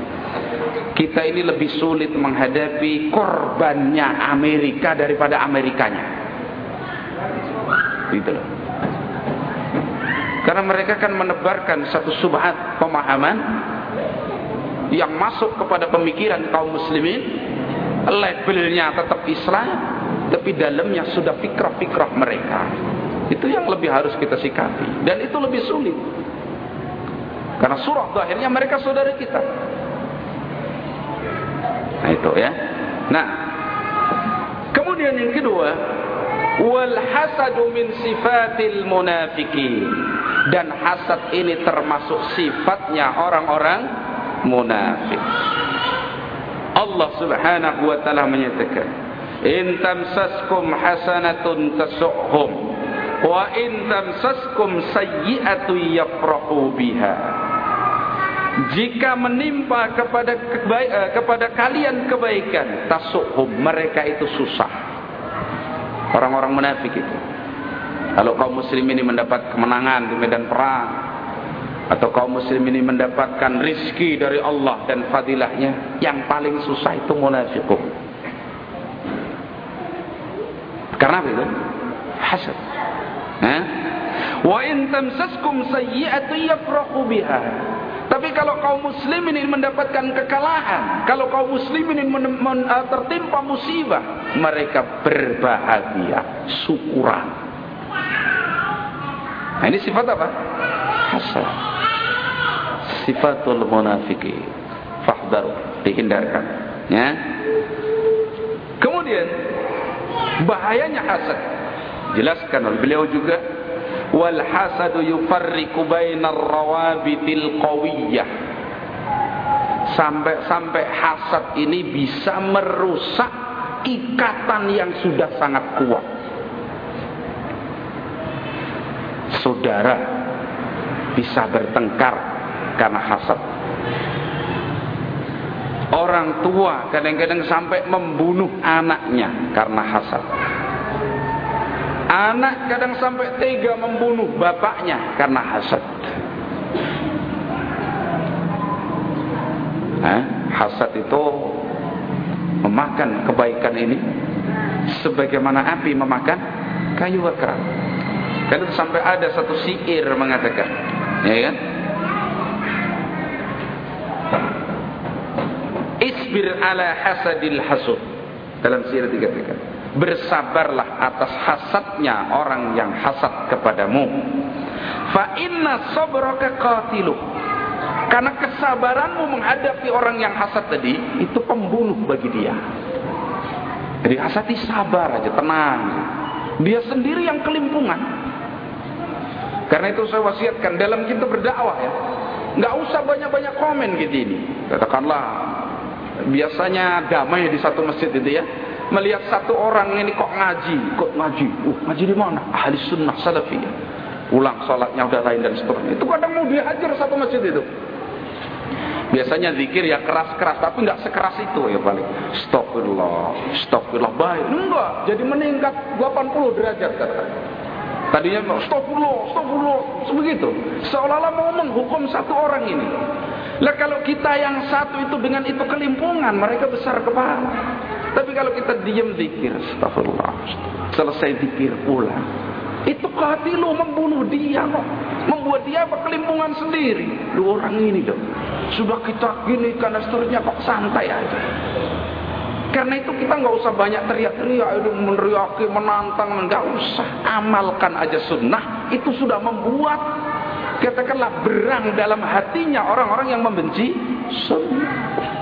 kita ini lebih sulit menghadapi korbannya Amerika daripada Amerikanya. Gitu loh. Karena mereka kan menebarkan satu subhat pemahaman yang masuk kepada pemikiran kaum muslimin, labelnya tetap Islam, tapi dalamnya sudah fikrah-fikrah mereka. Itu yang lebih harus kita sikapi dan itu lebih sulit. Karena surah akhirnya mereka saudara kita. Nah itu ya. Nah, kemudian yang kedua, wal hasadu min sifatil munafikin. Dan hasad ini termasuk sifatnya orang-orang munafik. Allah Subhanahu wa taala menyatakan, "In tamsaskum hasanatun tasuhum wa in tamsaskum sayyi'atun yafrahu biha." Jika menimpa kepada kebaik, eh, kepada kalian kebaikan tasuhum mereka itu susah. Orang-orang munafik itu. Kalau kaum muslim ini mendapat kemenangan di medan perang atau kaum muslim ini mendapatkan rizki dari Allah dan fadilahnya yang paling susah itu munafikun karena apa itu? Hasad. Eh? wa in tamsaskum sayyi'atu yafrahu biha. Tapi kalau kaum muslimin ini mendapatkan kekalahan, kalau kaum muslimin ini uh, tertimpa musibah, mereka berbahagia, syukuran. Nah, ini sifat apa? Hasad. Sifatul munafiki. Fahdar, dihindarkan. Ya. Kemudian bahayanya hasad. Jelaskan oleh beliau juga wal hasadu yufarriqu bainar rawabitil qawiyah. Sampai sampai hasad ini bisa merusak ikatan yang sudah sangat kuat. Saudara bisa bertengkar karena hasad. Orang tua kadang-kadang sampai membunuh anaknya karena hasad Anak kadang sampai tega membunuh bapaknya karena hasad. Hah? Hasad itu memakan kebaikan ini sebagaimana api memakan kayu bakar. Itu sampai ada satu syair mengatakan, ya kan? Isbir ala hasadil hasud. Dalam syair dikatakan bersabarlah atas hasadnya orang yang hasad kepadamu. Fa inna sabraka qatilu. Karena kesabaranmu menghadapi orang yang hasad tadi itu pembunuh bagi dia. Jadi hasati sabar aja tenang. Dia sendiri yang kelimpungan. Karena itu saya wasiatkan dalam kita berdakwah ya nggak usah banyak-banyak komen gitu ini. Katakanlah biasanya damai di satu masjid itu ya melihat satu orang ini kok ngaji, kok ngaji, uh ngaji di mana? Ahli sunnah salafiyah. Ulang sholatnya udah lain dan seterusnya. Itu kadang mau dihajar satu masjid itu. Biasanya zikir ya keras-keras, tapi nggak sekeras itu ya paling. Astagfirullah, astagfirullah baik. Enggak, jadi meningkat 80 derajat kata. Tadinya astagfirullah, astagfirullah, sebegitu. Seolah-olah mau menghukum satu orang ini. Lah kalau kita yang satu itu dengan itu kelimpungan, mereka besar kepala. Tapi kalau kita diam zikir, astagfirullah, selesai zikir pulang. Itu katilu membunuh dia kok. Membuat dia apa kelimpungan sendiri. Dua orang ini dong. Sudah kita gini karena seterusnya kok santai aja. Karena itu kita nggak usah banyak teriak-teriak, meneriaki, menantang, nggak usah. Amalkan aja sunnah, itu sudah membuat katakanlah berang dalam hatinya orang-orang yang membenci sunnah.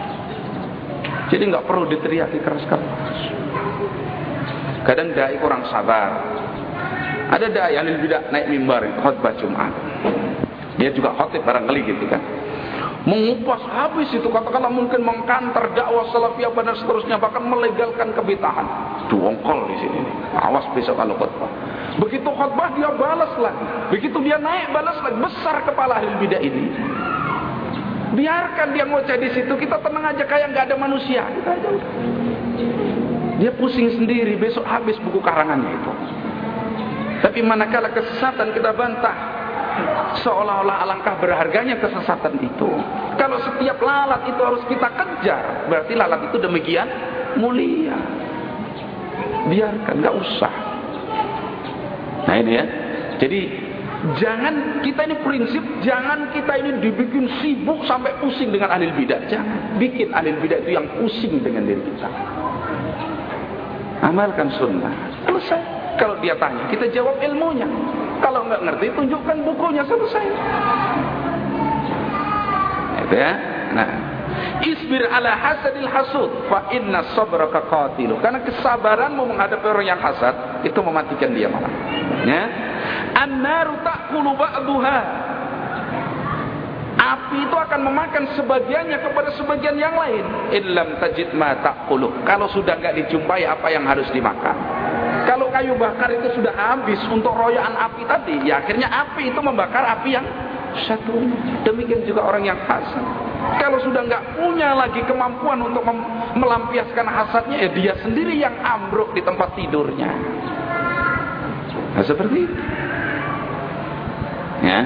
Jadi nggak perlu diteriaki keras-keras. Kadang dai kurang sabar, ada dai yang bidah naik mimbar khutbah Jumat. Dia juga khotib barangkali gitu kan. Mengupas habis itu katakanlah mungkin mengkantar dakwah salafiyah dan seterusnya bahkan melegalkan kebitahan. Duongkol di sini. Awas besok kalau khutbah. Begitu khutbah dia balas lagi. Begitu dia naik balas lagi besar kepala ahli bidah ini. Biarkan dia ngoceh di situ, kita tenang aja kayak nggak ada manusia. Dia pusing sendiri, besok habis buku karangannya itu. Tapi manakala kesesatan kita bantah Seolah-olah alangkah berharganya kesesatan itu. Kalau setiap lalat itu harus kita kejar Berarti lalat itu demikian mulia. Biarkan, gak usah. Nah ini ya. Jadi Jangan kita ini prinsip Jangan kita ini dibikin sibuk Sampai pusing dengan ahli bidah. Jangan. Bikin ahli bidah itu yang pusing dengan diri kita. Amalkan sunnah. Selesai. Kalau dia tanya, kita jawab ilmunya. Kalau nggak ngerti, tunjukkan bukunya. Selesai. Itu ya. Nah, isbir ala hasadil hasud fa inna sabraka qatilu. Karena kesabaranmu menghadapi orang yang hasad itu mematikan dia malah. Ya. An-naru ta'kulu ba'daha. Api itu akan memakan sebagiannya kepada sebagian yang lain. Illam tajid ma ta'kulu. Kalau sudah nggak dijumpai apa yang harus dimakan. Kalau kayu bakar itu sudah habis untuk royaan api tadi, ya akhirnya api itu membakar api yang satu. Demikian juga orang yang hasad. Kalau sudah nggak punya lagi kemampuan untuk melampiaskan hasadnya, ya dia sendiri yang ambruk di tempat tidurnya. Nah seperti itu. Ya,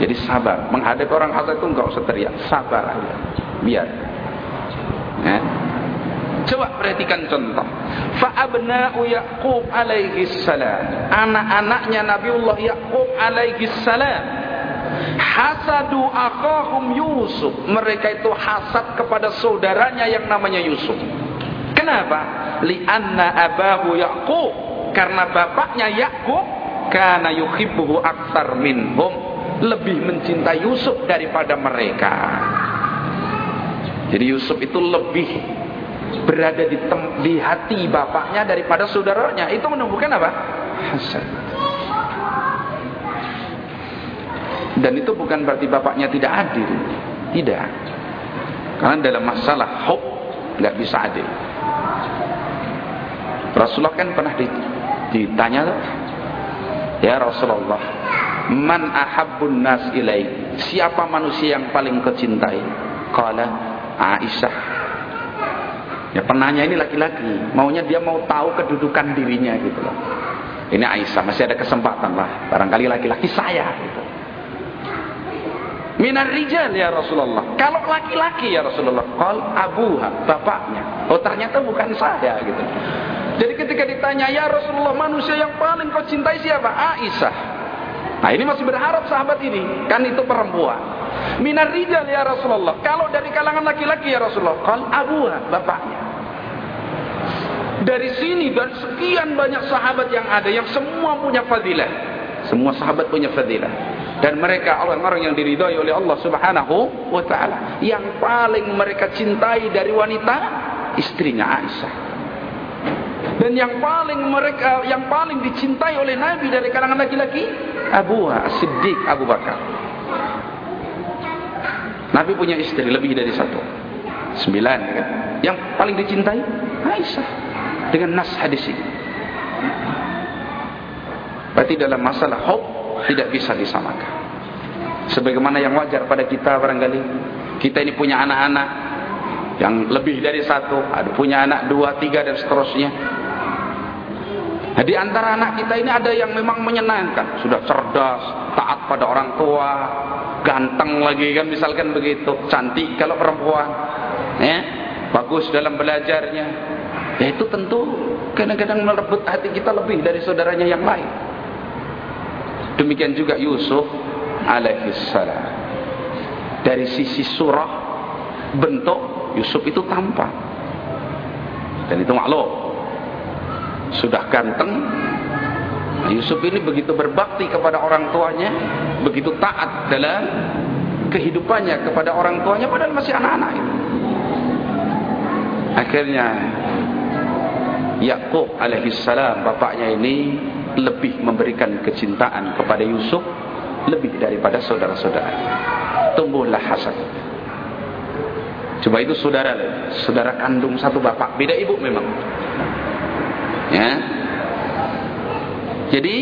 jadi sabar. Menghadapi orang hasad itu nggak usah teriak, sabar aja. Biar. Ya. Coba perhatikan contoh. Fa'abna'u Yaqub alaihi salam. Anak-anaknya Nabiullah Yaqub alaihi salam. Hasadu akhahum Yusuf. Mereka itu hasad kepada saudaranya yang namanya Yusuf. Kenapa? Lianna abahu Yaqub. Karena bapaknya Yaqub karena yuhibbuhu aktsar minhum. Lebih mencintai Yusuf daripada mereka. Jadi Yusuf itu lebih berada di, di hati bapaknya daripada saudaranya itu menumbuhkan apa hasad dan itu bukan berarti bapaknya tidak adil. Tidak. Karena dalam masalah hub nggak bisa adil. Rasulullah kan pernah ditanya ya Rasulullah man ahabbun nas ilai siapa manusia yang paling kau cintai kala Aisyah. Ya penanya ini laki-laki, maunya dia mau tahu kedudukan dirinya gitu loh. Ini Aisyah masih ada kesempatan lah, barangkali laki-laki saya gitu. Minar rijal ya Rasulullah. Kalau laki-laki ya Rasulullah, kal abuha, bapaknya. Oh ternyata bukan saya gitu. Jadi ketika ditanya ya Rasulullah manusia yang paling kau cintai siapa? Aisyah. Nah ini masih berharap sahabat ini, kan itu perempuan. Minar rijal ya Rasulullah. Kalau dari kalangan laki-laki ya Rasulullah, kal abuha, bapaknya. Dari sini dan sekian banyak sahabat yang ada yang semua punya fadilah. Semua sahabat punya fadilah. Dan mereka orang-orang yang diridhai oleh Allah Subhanahu wa taala. Yang paling mereka cintai dari wanita istrinya Aisyah. Dan yang paling mereka yang paling dicintai oleh Nabi dari kalangan laki-laki Abu Siddiq Abu Bakar. Nabi punya istri lebih dari satu. Sembilan. Kan? Yang paling dicintai Aisyah. Dengan nas hadis ini. Berarti dalam masalah hub tidak bisa disamakan. Sebagaimana yang wajar pada kita barangkali kita ini punya anak-anak yang lebih dari satu, ada punya anak dua, tiga dan seterusnya. Nah, di antara anak kita ini ada yang memang menyenangkan, sudah cerdas, taat pada orang tua, ganteng lagi kan misalkan begitu, cantik kalau perempuan, ya, bagus dalam belajarnya. Ya itu tentu kadang-kadang merebut hati kita lebih dari saudaranya yang lain. Demikian juga Yusuf alaihissalam. Dari sisi surah bentuk Yusuf itu tampak. Dan itu maklum sudah ganteng Yusuf ini begitu berbakti kepada orang tuanya begitu taat dalam kehidupannya kepada orang tuanya padahal masih anak-anak itu akhirnya Yakub alaihissalam bapaknya ini lebih memberikan kecintaan kepada Yusuf lebih daripada saudara-saudara tumbuhlah hasad coba itu saudara saudara kandung satu bapak beda ibu memang Ya. Jadi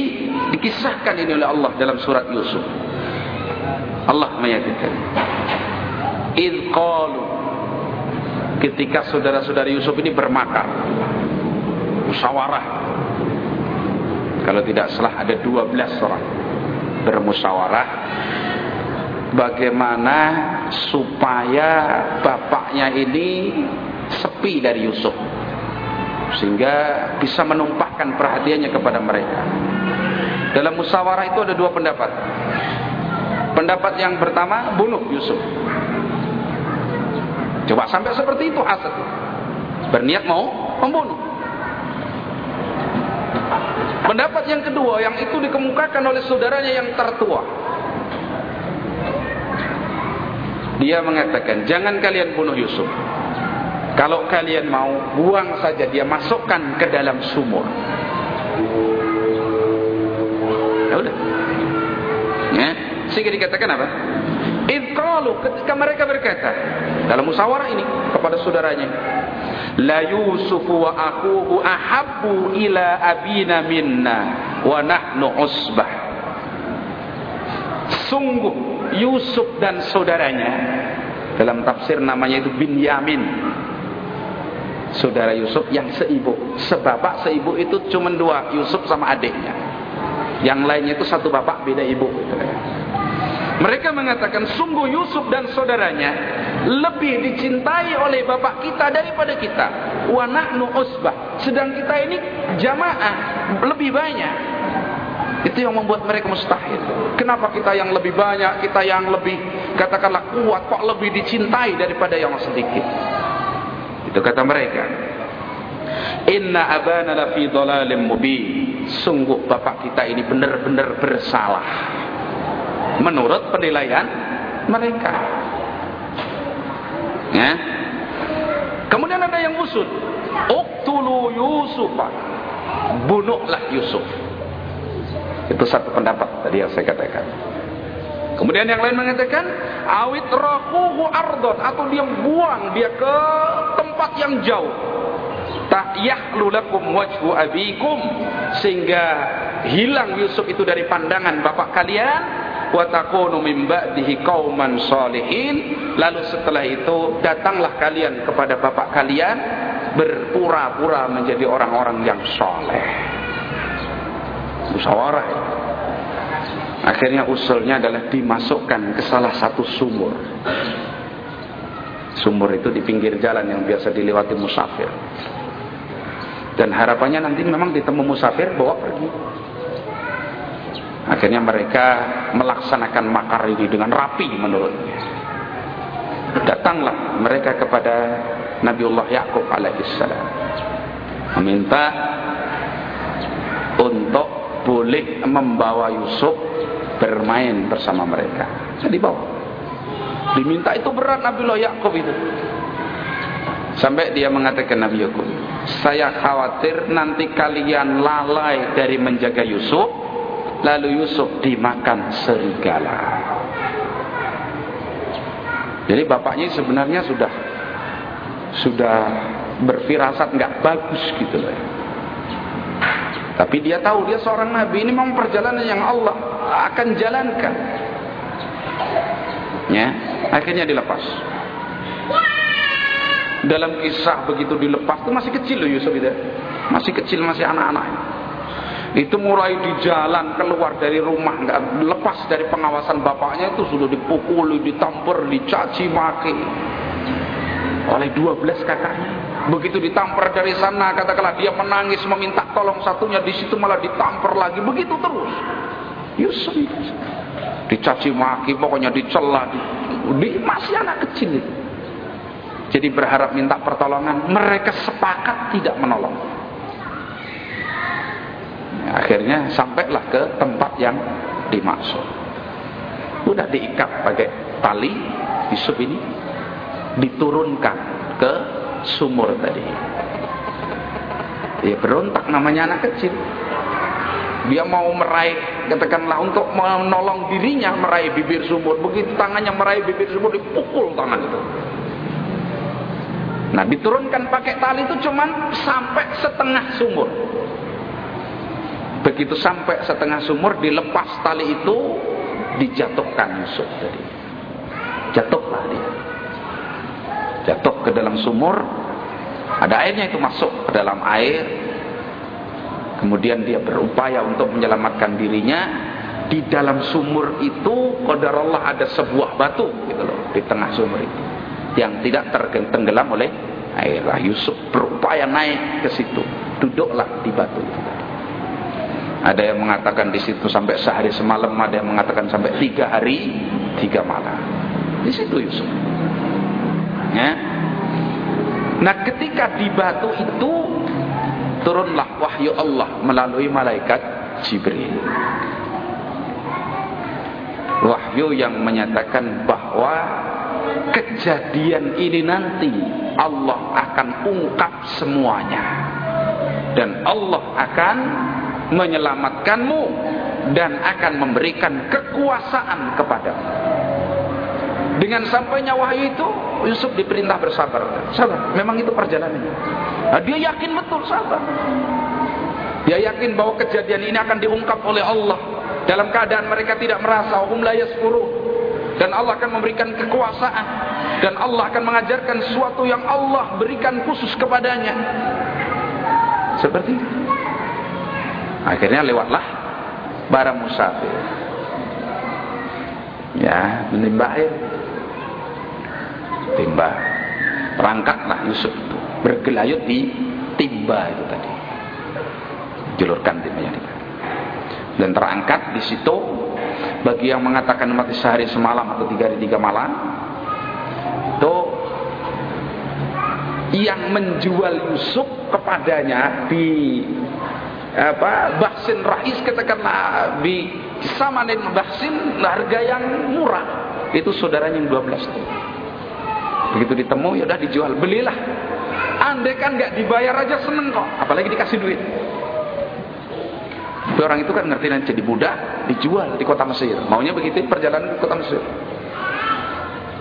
dikisahkan ini oleh Allah dalam surat Yusuf. Allah menyatakan, "Id qalu" Ketika saudara-saudara Yusuf ini bermakar, musyawarah. Kalau tidak salah ada 12 orang bermusyawarah bagaimana supaya bapaknya ini sepi dari Yusuf sehingga bisa menumpahkan perhatiannya kepada mereka. Dalam musyawarah itu ada dua pendapat. Pendapat yang pertama bunuh Yusuf. Coba sampai seperti itu hasad. Berniat mau membunuh. Pendapat yang kedua yang itu dikemukakan oleh saudaranya yang tertua. Dia mengatakan, jangan kalian bunuh Yusuf. Kalau kalian mau buang saja dia masukkan ke dalam sumur. Ya udah. Ya, sehingga dikatakan apa? Ketika mereka berkata dalam musyawarah ini kepada saudaranya, La Yusuf wa akuhu ahabbu ila abina minna wa nahnu usbah. Sungguh Yusuf dan saudaranya dalam tafsir namanya itu Binyamin saudara Yusuf yang seibu. Sebapak seibu itu cuma dua Yusuf sama adiknya. Yang lainnya itu satu bapak beda ibu. Mereka mengatakan sungguh Yusuf dan saudaranya lebih dicintai oleh bapak kita daripada kita wa nahnu usbah sedang kita ini jamaah lebih banyak itu yang membuat mereka mustahil kenapa kita yang lebih banyak kita yang lebih katakanlah kuat kok lebih dicintai daripada yang sedikit itu kata mereka. Inna abana la fi dhalalim mubin. Sungguh bapak kita ini benar-benar bersalah. Menurut penilaian mereka. Ya. Kemudian ada yang usut. Uqtulu Yusuf. Bunuhlah Yusuf. Itu satu pendapat tadi yang saya katakan. Kemudian yang lain mengatakan awit rakuhu ardon atau dia buang dia ke tempat yang jauh. Tak yahlulakum wajhu abikum sehingga hilang Yusuf itu dari pandangan bapak kalian wa takunu min ba'dihi qauman salihin lalu setelah itu datanglah kalian kepada bapak kalian berpura-pura menjadi orang-orang yang soleh musyawarah Akhirnya usulnya adalah dimasukkan ke salah satu sumur. Sumur itu di pinggir jalan yang biasa dilewati musafir. Dan harapannya nanti memang ditemu musafir bawa pergi. Akhirnya mereka melaksanakan makar ini dengan rapi menurutnya. Datanglah mereka kepada Nabiullah Yakub alaihissalam meminta untuk boleh membawa Yusuf bermain bersama mereka. Saya dibawa. Diminta itu berat Nabiullah Yakub itu. Sampai dia mengatakan Nabi Yakub, saya khawatir nanti kalian lalai dari menjaga Yusuf, lalu Yusuf dimakan serigala. Jadi bapaknya sebenarnya sudah sudah berfirasat nggak bagus gitu loh. Tapi dia tahu dia seorang nabi ini memang perjalanan yang Allah akan jalankan. Ya. Akhirnya dilepas. Dalam kisah begitu dilepas itu masih kecil loh Yusuf itu. Masih kecil, masih anak-anak. Itu mulai di jalan keluar dari rumah nggak lepas dari pengawasan bapaknya itu sudah dipukul, ditampar, dicaci maki oleh 12 kakaknya. Begitu ditampar dari sana, katakanlah dia menangis meminta tolong satunya di situ malah ditampar lagi. Begitu terus. Yusuf dicaci maki, pokoknya dicela, di, di, masih anak kecil. Jadi berharap minta pertolongan, mereka sepakat tidak menolong. Akhirnya sampailah ke tempat yang dimaksud. Udah diikat pakai tali Yusuf ini diturunkan ke sumur tadi. Ya berontak namanya anak kecil. Dia mau meraih, katakanlah untuk menolong dirinya meraih bibir sumur. Begitu tangannya meraih bibir sumur dipukul tangan itu. Nah diturunkan pakai tali itu cuman sampai setengah sumur. Begitu sampai setengah sumur dilepas tali itu dijatuhkan Yusuf tadi. Jatuhlah dia. Jatuh ke dalam sumur. Ada airnya itu masuk ke dalam air. Kemudian dia berupaya untuk menyelamatkan dirinya. Di dalam sumur itu, qadar Allah ada sebuah batu gitu loh, di tengah sumur itu yang tidak tertenggelam oleh air. Yusuf berupaya naik ke situ, duduklah di batu itu. Ada yang mengatakan di situ sampai sehari semalam, ada yang mengatakan sampai tiga hari, tiga malam. Di situ Yusuf. Ya. Nah ketika di batu itu turunlah wahyu Allah melalui malaikat Jibril. Wahyu yang menyatakan bahwa kejadian ini nanti Allah akan ungkap semuanya dan Allah akan menyelamatkanmu dan akan memberikan kekuasaan kepadamu. Dengan sampainya wahyu itu Yusuf diperintah bersabar. Sabar memang itu perjalanannya. Nah, dia yakin betul sabar. Dia yakin bahwa kejadian ini akan diungkap oleh Allah. Dalam keadaan mereka tidak merasa hum la dan Allah akan memberikan kekuasaan. Dan Allah akan mengajarkan sesuatu yang Allah berikan khusus kepadanya. Seperti itu akhirnya lewatlah barang musafir. Ya menimba air timba perangkatlah Yusuf itu. Bergelayut di timba itu tadi. Julurkan timbanya dan terangkat di situ. Bagi yang mengatakan mati sehari semalam atau tiga hari tiga malam itu yang menjual Yusuf kepadanya di apa? Bahsin rais katakanlah di samanin bahsin harga yang murah. Itu saudaranya yang 12 itu begitu ditemu ya udah dijual belilah. Andai kan nggak dibayar aja seneng kok. Apalagi dikasih duit. Orang itu kan ngerti nanti jadi budak dijual di kota Mesir. Maunya begitu perjalanan ke kota Mesir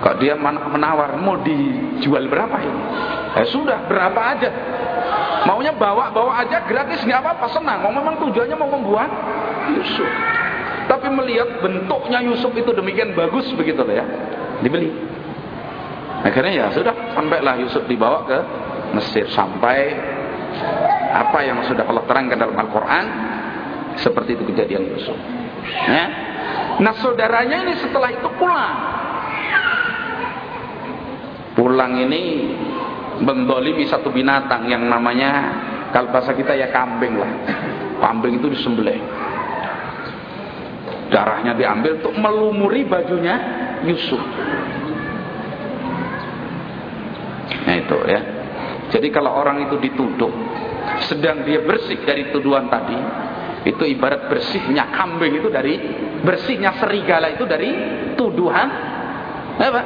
kok dia menawar? Mau dijual berapa ini? Ya sudah berapa aja. Maunya bawa bawa aja gratis nggak apa-apa senang. Mau memang tujuannya mau membuat? Yusuf. Tapi melihat bentuknya Yusuf itu demikian bagus begitu ya. Dibeli. Akhirnya ya sudah sampailah Yusuf dibawa ke Mesir sampai apa yang sudah Allah terangkan dalam Al-Quran seperti itu kejadian Yusuf. Ya. Nah saudaranya ini setelah itu pulang. Pulang ini mendolimi satu binatang yang namanya kalau bahasa kita ya kambing lah. Kambing itu disembelih. Darahnya diambil untuk melumuri bajunya Yusuf. Nah itu ya. Jadi kalau orang itu dituduh sedang dia bersih dari tuduhan tadi, itu ibarat bersihnya kambing itu dari bersihnya serigala itu dari tuduhan apa?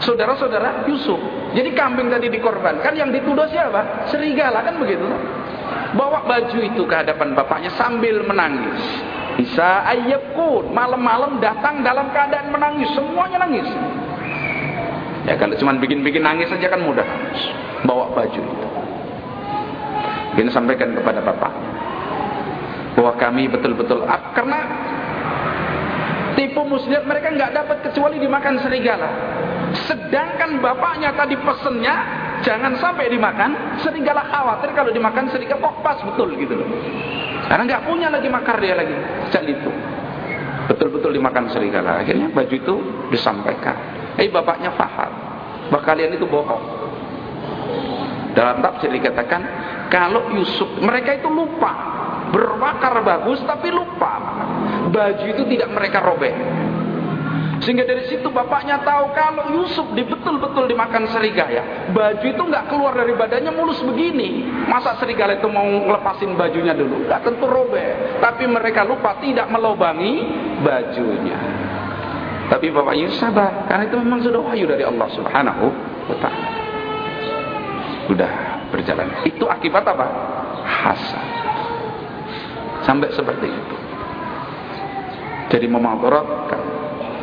Saudara-saudara Yusuf. Jadi kambing tadi dikorbankan, yang dituduh siapa? Serigala kan begitu. Bawa baju itu ke hadapan bapaknya sambil menangis. Bisa ayyakun malam-malam datang dalam keadaan menangis, semuanya nangis. Ya kalau cuma bikin-bikin nangis saja kan mudah. Bawa baju itu. Ini sampaikan kepada bapaknya bahwa kami betul-betul karena tipu muslihat mereka nggak dapat kecuali dimakan serigala. Sedangkan bapaknya tadi pesennya jangan sampai dimakan serigala khawatir kalau dimakan serigala kok pas betul gitu loh. Karena nggak punya lagi makar dia lagi sejak itu. Betul-betul dimakan serigala. Akhirnya baju itu disampaikan. Eh bapaknya faham bahwa kalian itu bohong. Dalam tafsir dikatakan kalau Yusuf mereka itu lupa berwakar bagus tapi lupa baju itu tidak mereka robek sehingga dari situ bapaknya tahu kalau Yusuf betul-betul dimakan serigala baju itu nggak keluar dari badannya mulus begini. Masa serigala itu mau ngelepasin bajunya dulu? Nggak tentu robek. Tapi mereka lupa tidak melobangi bajunya. Tapi Bapak Yusuf sabar karena itu memang sudah wahyu dari Allah Subhanahu wa sudah berjalan. Itu akibat apa? Hasad. Sampai seperti itu. Jadi memadaratkan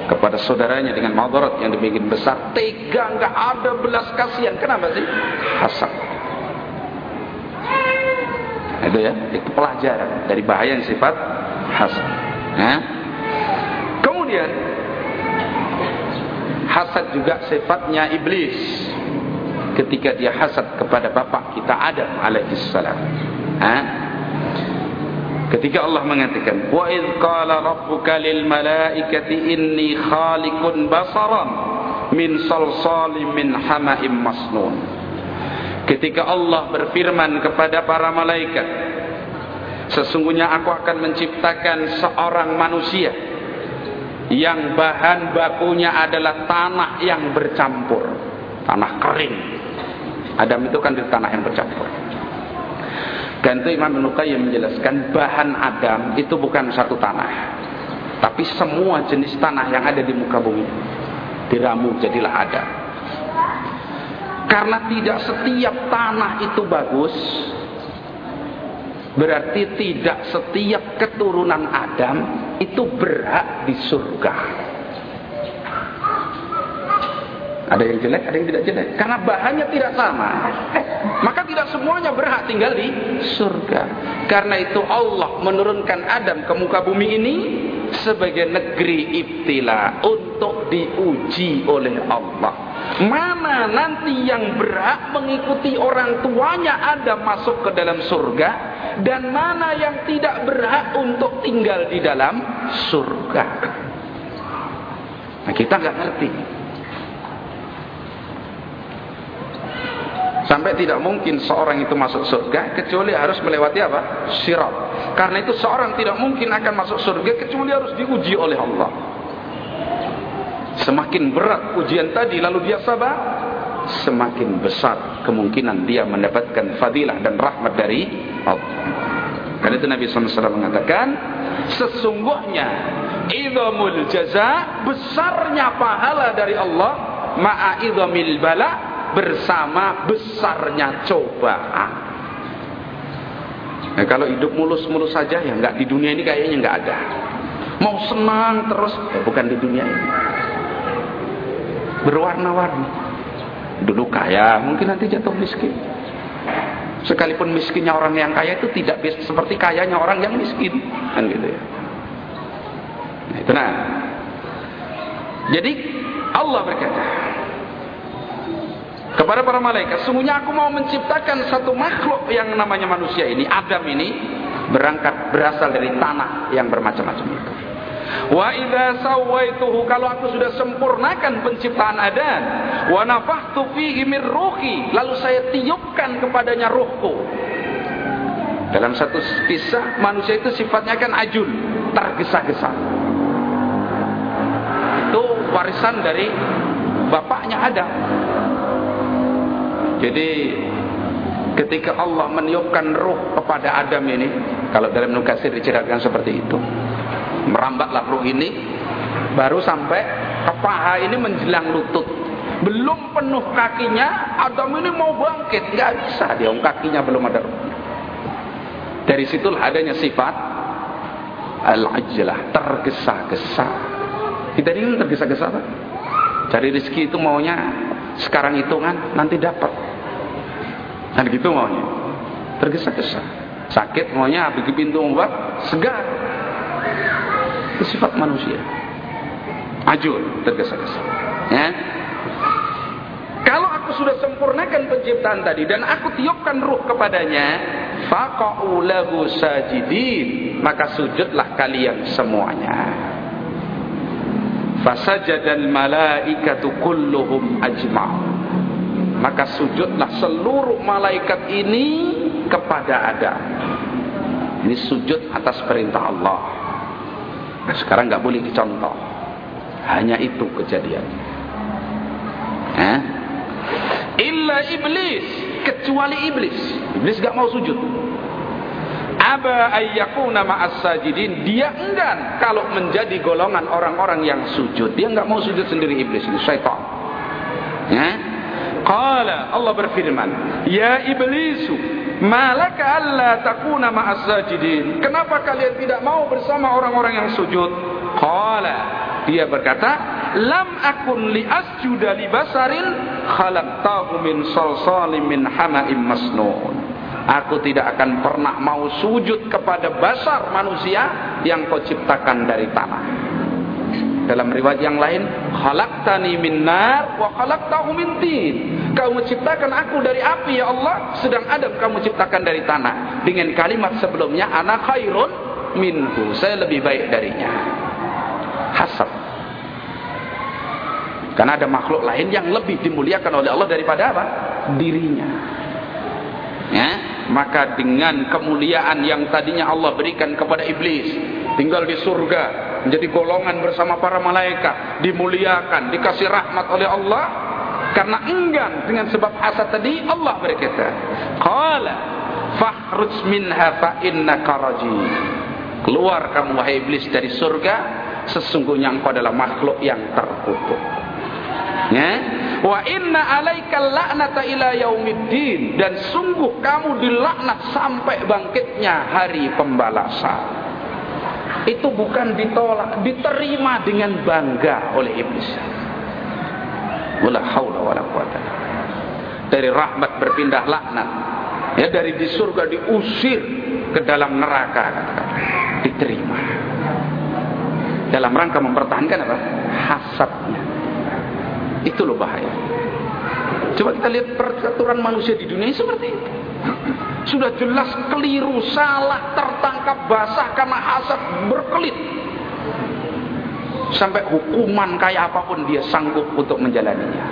kepada saudaranya dengan madarat yang demikian besar, tega enggak ada belas kasihan. Kenapa sih? Hasad. Itu ya, itu pelajaran dari bahaya yang sifat hasad. Ya. Kemudian hasad juga sifatnya iblis ketika dia hasad kepada bapak kita Adam alaihissalam. Ha? Ketika Allah mengatakan, "Wa idz qala rabbuka lil malaikati inni khaliqun basaran min salsalin min hama'im masnun." Ketika Allah berfirman kepada para malaikat, "Sesungguhnya aku akan menciptakan seorang manusia yang bahan bakunya adalah tanah yang bercampur, tanah kering." Adam itu kan di tanah yang bercampur. Dan itu Imam Ibn Qayyim menjelaskan bahan Adam itu bukan satu tanah. Tapi semua jenis tanah yang ada di muka bumi. Diramu jadilah Adam. Karena tidak setiap tanah itu bagus. Berarti tidak setiap keturunan Adam itu berhak di surga. Ada yang jelek, ada yang tidak jelek. Karena bahannya tidak sama. Maka tidak semuanya berhak tinggal di surga. Karena itu Allah menurunkan Adam ke muka bumi ini sebagai negeri ibtila untuk diuji oleh Allah. Mana nanti yang berhak mengikuti orang tuanya Adam masuk ke dalam surga dan mana yang tidak berhak untuk tinggal di dalam surga. Nah, kita nggak ngerti. Sampai tidak mungkin seorang itu masuk surga kecuali harus melewati apa? Sirat. Karena itu seorang tidak mungkin akan masuk surga kecuali harus diuji oleh Allah. Semakin berat ujian tadi lalu dia sabar, semakin besar kemungkinan dia mendapatkan fadilah dan rahmat dari Allah. Karena itu Nabi SAW mengatakan, sesungguhnya idhamul jaza besarnya pahala dari Allah ma'a idhamil bala bersama besarnya cobaan. Nah, kalau hidup mulus-mulus saja ya nggak di dunia ini kayaknya nggak ada. Mau senang terus ya bukan di dunia ini. Berwarna-warni. Dulu kaya, mungkin nanti jatuh miskin. Sekalipun miskinnya orang yang kaya itu tidak seperti kayanya orang yang miskin, kan gitu ya. Nah, itu nah. Jadi Allah berkata, kepada para malaikat, sungguhnya aku mau menciptakan satu makhluk yang namanya manusia ini, Adam ini berangkat berasal dari tanah yang bermacam-macam itu. Wa idza sawaituhu kalau aku sudah sempurnakan penciptaan Adam, wa nafakhtu fihi min ruhi, lalu saya tiupkan kepadanya ruhku. Dalam satu kisah manusia itu sifatnya kan ajul, tergesa-gesa. Itu warisan dari bapaknya Adam. Jadi ketika Allah meniupkan ruh kepada Adam ini, kalau dalam Nukasir diceritakan seperti itu, merambaklah ruh ini, baru sampai ke paha ini menjelang lutut. Belum penuh kakinya, Adam ini mau bangkit, nggak bisa dia, kakinya belum ada ruh. Dari situlah adanya sifat al-ajlah, tergesa-gesa. Kita ini tergesa-gesa Pak. Cari rezeki itu maunya sekarang hitungan nanti dapat kan gitu maunya tergesa-gesa sakit maunya begitu pintu membuat segar itu sifat manusia Ajur, tergesa-gesa. Ya. Kalau aku sudah sempurnakan penciptaan tadi dan aku tiupkan ruh kepadanya, faqa'u lahu sajidin, maka sujudlah kalian semuanya. Fasajadal malaikatu kulluhum ajma'u. Maka sujudlah seluruh malaikat ini kepada Adam. Ini sujud atas perintah Allah. Sekarang nggak boleh dicontoh. Hanya itu kejadiannya. Eh? illa iblis kecuali iblis iblis gak mau sujud aba ayyakuna ma'as sajidin dia enggan kalau menjadi golongan orang-orang yang sujud dia enggak mau sujud sendiri iblis ini syaitan ya qala Allah berfirman ya iblisu malaka alla takuna ma'as sajidin. Kenapa kalian tidak mau bersama orang-orang yang sujud? Qala dia berkata lam akun li asjuda li basarin khalaqtahu min salsalim min hama'im masnun. Aku tidak akan pernah mau sujud kepada basar manusia yang kau ciptakan dari tanah. Dalam riwayat yang lain khalaqtani min nar wa khalaqtahu min tin kamu ciptakan aku dari api ya Allah. Sedang Adam kamu ciptakan dari tanah. Dengan kalimat sebelumnya ana khairun minhu. Saya lebih baik darinya. Hasab karena ada makhluk lain yang lebih dimuliakan oleh Allah daripada apa? Dirinya. Ya, maka dengan kemuliaan yang tadinya Allah berikan kepada iblis, tinggal di surga, menjadi golongan bersama para malaikat, dimuliakan, dikasih rahmat oleh Allah, karena enggan dengan sebab hasad tadi Allah berkata, "Qala fakhruj minha fa innaka rajim." Keluar kamu wahai iblis dari surga, sesungguhnya engkau adalah makhluk yang terkutuk. Ya. Wa inna alaika la'nata ila yaumiddin dan sungguh kamu dilaknat sampai bangkitnya hari pembalasan. Itu bukan ditolak, diterima dengan bangga oleh iblis. Wala haula wala quwata. Dari rahmat berpindah laknat. Ya dari di surga diusir ke dalam neraka Diterima. Dalam rangka mempertahankan apa? Hasadnya. Itu loh bahaya. Coba kita lihat peraturan manusia di dunia seperti itu. Sudah jelas keliru, salah, tertangkap basah karena hasad berkelit. Sampai hukuman kayak apa pun dia sanggup untuk menjalaninya.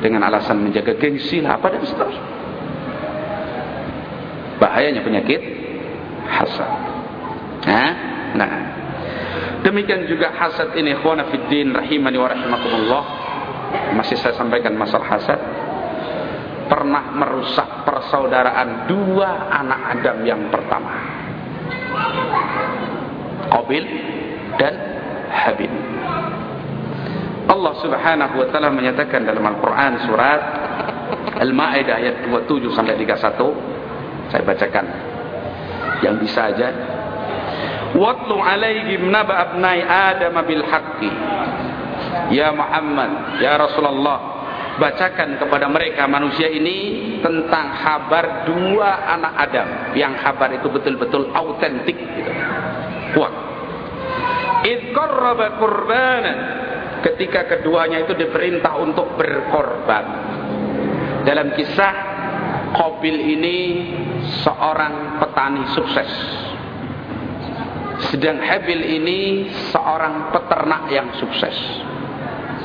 Dengan alasan menjaga gengsi lah apa dan seterusnya. Bahayanya penyakit hasad. Nah, nah. Demikian juga hasad ini ikhwana fiddin rahimani wa rahimakumullah masih saya sampaikan masalah hasad pernah merusak persaudaraan dua anak Adam yang pertama Qabil dan Habil Allah subhanahu wa ta'ala menyatakan dalam Al-Quran surat Al-Ma'idah ayat 27 sampai 31 saya bacakan. Yang bisa aja. Watlu alaihim naba abnai Adam bil haqqi. Ya Muhammad, Ya Rasulullah, bacakan kepada mereka manusia ini tentang kabar dua anak Adam. Yang kabar itu betul-betul autentik gitu. Kuat. Ketika keduanya itu diperintah untuk berkorban. Dalam kisah Qabil ini seorang petani sukses. Sedang Habil ini seorang peternak yang sukses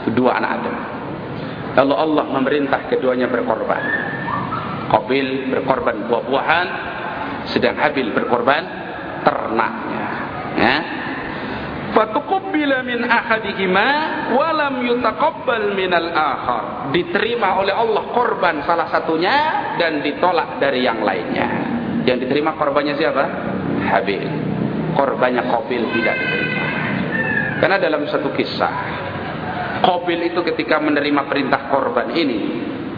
kedua anak Adam. Lalu Allah memerintah keduanya berkorban. Qabil berkorban buah-buahan, sedang Habil berkorban ternaknya. Ya. Fatuqabbila min ahadihima wa lam yutaqabbal minal akhar. Diterima oleh Allah korban salah satunya dan ditolak dari yang lainnya. Yang diterima korbannya siapa? Habil. Korbannya Qabil tidak diterima. Karena dalam satu kisah Qabil itu ketika menerima perintah korban ini,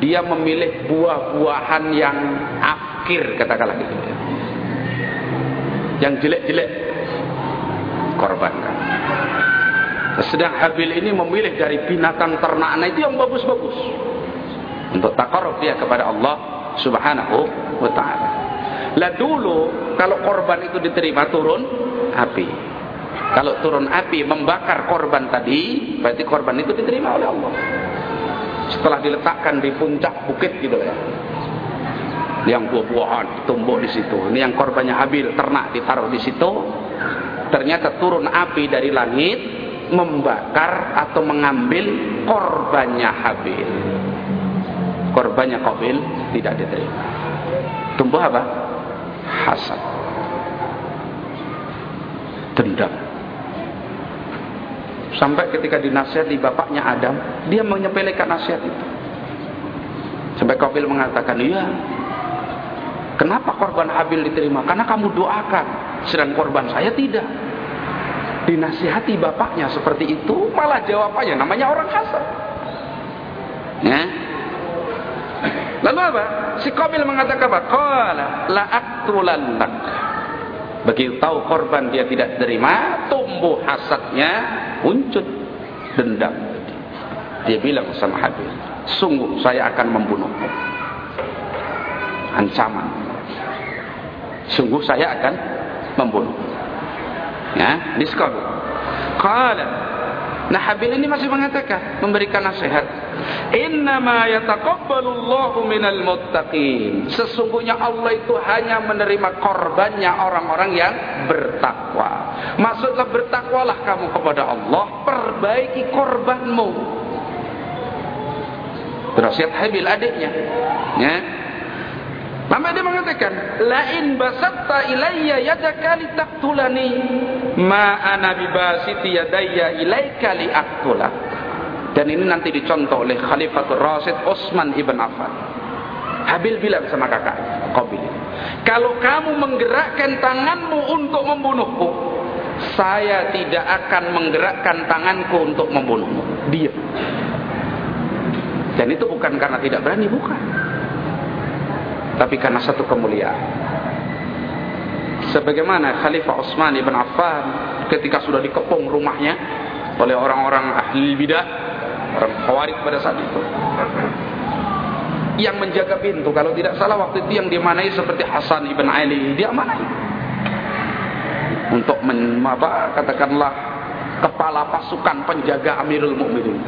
dia memilih buah-buahan yang akhir katakanlah gitu. Yang jelek-jelek korbankan. Sedang Habil ini memilih dari binatang ternaknya itu yang bagus-bagus. Untuk takaruf dia kepada Allah Subhanahu wa taala. Lah dulu kalau korban itu diterima turun api. Kalau turun api membakar korban tadi, berarti korban itu diterima oleh Allah. Setelah diletakkan di puncak bukit gitu ya. Yang buah-buahan tumbuh di situ. Ini yang korbannya Habil ternak ditaruh di situ. Ternyata turun api dari langit membakar atau mengambil korbannya Habil. Korbannya Qabil tidak diterima. Tumbuh apa? Hasad. Dendam. Sampai ketika dinasihati bapaknya Adam, dia menyepelekan nasihat itu. Sampai Qabil mengatakan, iya, kenapa korban Habil diterima? Karena kamu doakan, sedang korban saya tidak. Dinasihati bapaknya seperti itu, malah jawabannya namanya orang hasad. Ya. Lalu apa? Si Qabil mengatakan apa? Qala la. Begitu tahu korban dia tidak terima, tumbuh hasadnya, muncul dendam. Dia bilang sama Habil, sungguh saya akan membunuhmu. Ancaman. Sungguh saya akan membunuh. Ya, diskon. Qala Nah Habil ini masih mengatakan, memberikan nasihat. Innama yataqabbalullahu minal muttaqin. Sesungguhnya Allah itu hanya menerima korbannya orang-orang yang bertakwa. Maksudnya bertakwalah kamu kepada Allah, perbaiki korbanmu. Nasihat Habil adiknya. Ya. Lama dia mengatakan, lain basatta ilayya yadaka litaqtulani ma ana bibasiti yadayya ilaika liaqtula. Dan ini nanti dicontoh oleh Khalifatul Rasid Utsman ibn Affan. Habil bilang sama kakak Qabil, kalau kamu menggerakkan tanganmu untuk membunuhku, saya tidak akan menggerakkan tanganku untuk membunuhmu. Diam. Dan itu bukan karena tidak berani, bukan tapi karena satu kemuliaan. Sebagaimana Khalifah Utsman ibn Affan ketika sudah dikepung rumahnya oleh orang-orang ahli bidah, orang khawarij pada saat itu. Yang menjaga pintu kalau tidak salah waktu itu yang dimanai seperti Hasan ibn Ali, dia manai. Untuk men, apa, katakanlah kepala pasukan penjaga Amirul Mukminin.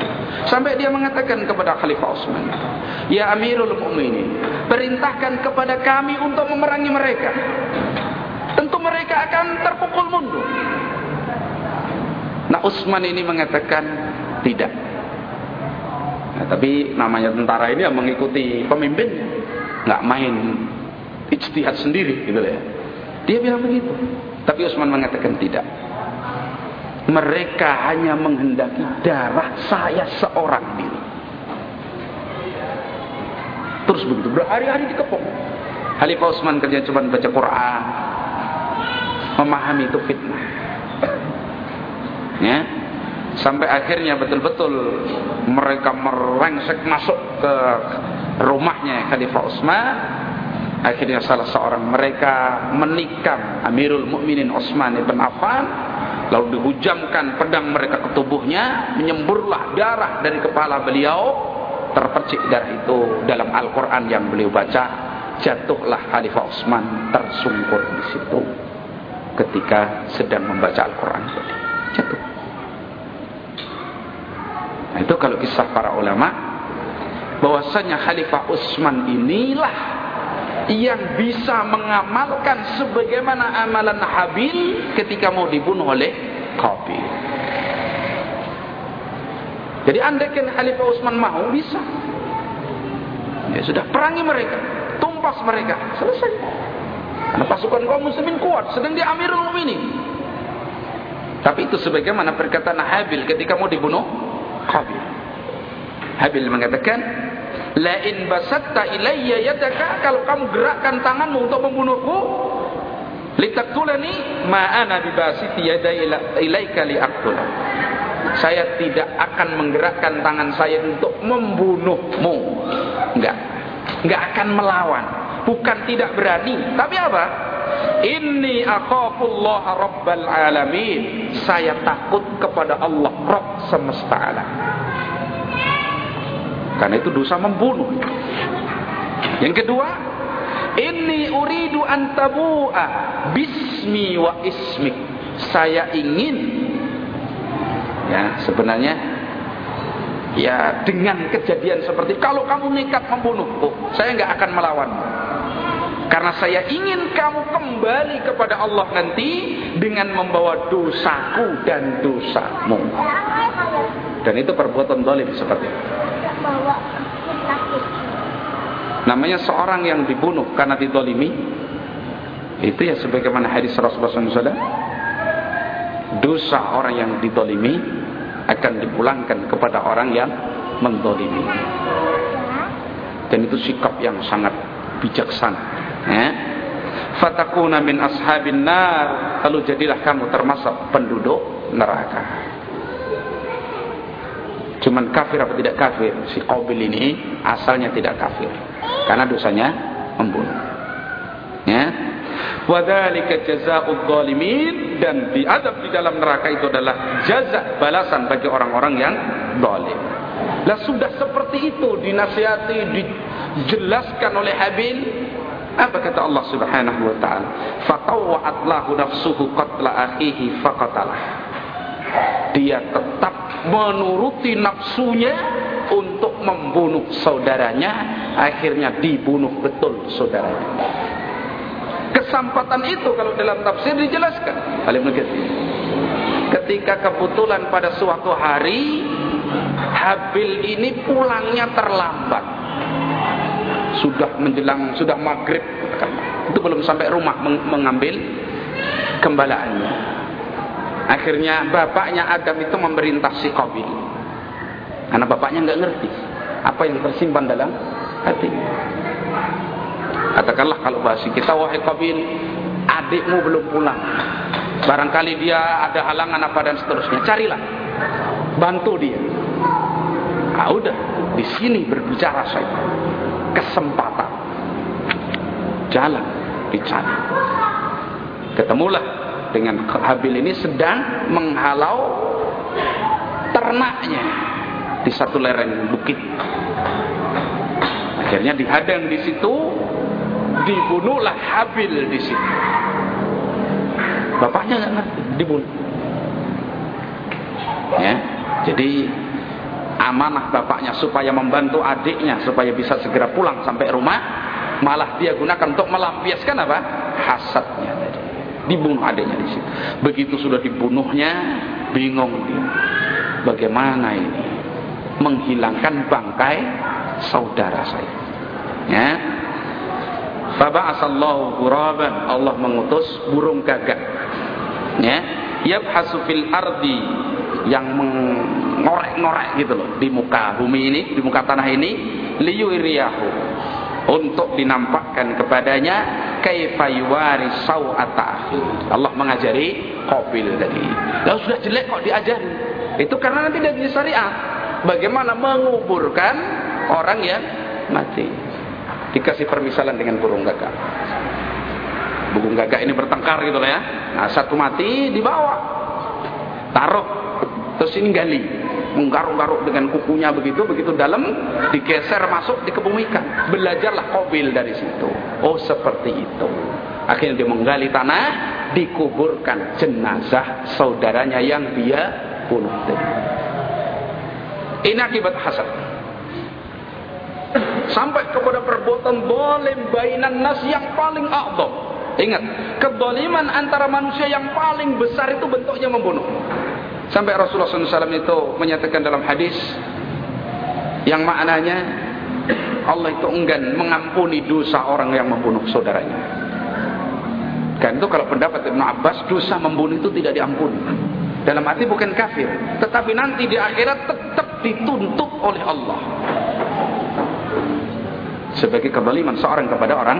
Sampai dia mengatakan kepada Khalifah Utsman, "Ya Amirul Mukminin, perintahkan kepada kami untuk memerangi mereka. Tentu mereka akan terpukul mundur." Nah, Utsman ini mengatakan tidak. Nah, tapi namanya tentara ini yang mengikuti pemimpinnya, nggak main ijtihad sendiri gitu ya. Dia bilang begitu. Tapi Utsman mengatakan tidak mereka hanya menghendaki darah saya seorang diri. Terus begitu, berhari-hari dikepung. Khalifah Utsman kerja cuma baca Quran, memahami itu fitnah. Ya, sampai akhirnya betul-betul mereka merengsek masuk ke rumahnya Khalifah Utsman. Akhirnya salah seorang mereka menikam Amirul Mukminin Utsman ibn Affan lalu dihujamkan pedang mereka ke tubuhnya menyemburlah darah dari kepala beliau terpercik darah itu dalam Al-Quran yang beliau baca jatuhlah Khalifah Utsman tersungkur di situ ketika sedang membaca Al-Quran. Jatuh. Nah itu kalau kisah para ulama bahwasanya Khalifah Utsman inilah yang bisa mengamalkan sebagaimana amalan Habil ketika mau dibunuh oleh Qabil. Jadi andaikan Khalifah Utsman mau bisa. Ya sudah perangi mereka, tumpas mereka, selesai. Karena pasukan kaum muslimin kuat, sedang di Amirul Mukminin. Tapi itu sebagaimana perkataan Habil ketika mau dibunuh Qabil. Habil mengatakan, Lain basatta ilayya yadaka kalau kamu gerakkan tanganmu untuk membunuhku litaktulani ma ana bibasiti yadai ilaika liaqtula. Saya tidak akan menggerakkan tangan saya untuk membunuhmu. Enggak. Enggak akan melawan. Bukan tidak berani, tapi apa? Inni akhafullah rabbal alamin. Saya takut kepada Allah Rabb semesta alam. Karena itu dosa membunuh. Yang kedua, ini uridu antabu'a bismi wa ismik. saya ingin ya sebenarnya ya dengan kejadian seperti kalau kamu nekat membunuhku saya nggak akan melawan karena saya ingin kamu kembali kepada Allah nanti dengan membawa dosaku dan dosamu dan itu perbuatan dolim seperti itu namanya seorang yang dibunuh karena didolimi. Itu ya sebagaimana hadis Rasulullah SAW dosa orang yang didolimi akan dipulangkan kepada orang yang mendolimi. Dan itu sikap yang sangat bijaksana. Ya. fatakuna min ashabin nar. Lalu jadilah kamu termasuk penduduk neraka cuman kafir apa tidak kafir si Qabil ini asalnya tidak kafir karena dosanya membunuh ya Wadhalika jazaa'ud zalimin dan diadab di dalam neraka itu adalah jaza balasan bagi orang-orang yang zalim. Lah sudah seperti itu dinasihati dijelaskan oleh Habil apa kata Allah Subhanahu wa taala? Fatawwa'at lahu nafsuhu qatla akhihi faqatalah. Dia tetap menuruti nafsunya untuk membunuh saudaranya, akhirnya dibunuh betul saudaranya. Kesampatan itu kalau dalam tafsir dijelaskan. Ketika kebetulan pada suatu hari Habil ini pulangnya terlambat. Sudah menjelang sudah maghrib itu belum sampai rumah mengambil kembalaannya. Akhirnya bapaknya Adam itu memerintah si Qabil. Karena bapaknya nggak ngerti apa yang tersimpan dalam hati. Katakanlah kalau bahasa kita wahai Qabil, adikmu belum pulang. Barangkali dia ada halangan apa dan seterusnya. Carilah. Bantu dia. Ah udah, di sini berbicara saya. Kesempatan. Jalan dicari. Ketemulah dengan Habil ini sedang menghalau ternaknya di satu lereng bukit. Akhirnya dihadang di situ dibunuhlah Habil di situ. Bapaknya nggak ngerti, dibunuh. Ya, jadi amanah bapaknya supaya membantu adiknya supaya bisa segera pulang sampai rumah, malah dia gunakan untuk melampiaskan apa? Hasadnya. Dibunuh adiknya di situ. Begitu sudah dibunuhnya, bingung dia. Bagaimana ini? Menghilangkan bangkai saudara saya. Ya, Faba'asallahu ghuraban. Allah mengutus burung gagak. Ya, yabhasu fil ardi yang mengorek-ngorek gitu loh di muka bumi ini, di muka tanah ini, liyuriyahu untuk dinampakkan kepadanya kaifa yuwari sau'ata Allah mengajari Qabil tadi. Lalu sudah jelek kok diajari. Itu karena nanti dari syariat. Bagaimana menguburkan orang yang mati dikasih permisalan dengan burung gagak. Burung gagak ini bertengkar gitu lah ya. Nah, satu mati dibawa. Taruh. Terus ini gali. Menggaruk-garuk dengan kukunya begitu, begitu dalam digeser masuk dikebumikan. Belajarlah kobil dari situ. Oh, seperti itu. Akhirnya dia menggali tanah, dikuburkan jenazah saudaranya yang dia bunuh. Ini akibat hasad sampai kepada perbuatan zalim bainan nas yang paling a'dham. Ingat, kedoliman antara manusia yang paling besar itu bentuknya membunuh. Sampai Rasulullah SAW itu menyatakan dalam hadis yang maknanya Allah itu enggan mengampuni dosa orang yang membunuh saudaranya. Kan itu kalau pendapat Ibn Abbas dosa membunuh itu tidak diampuni. Dalam arti bukan kafir, tetapi nanti di akhirat tetap dituntut oleh Allah sebagai kezaliman seorang kepada orang.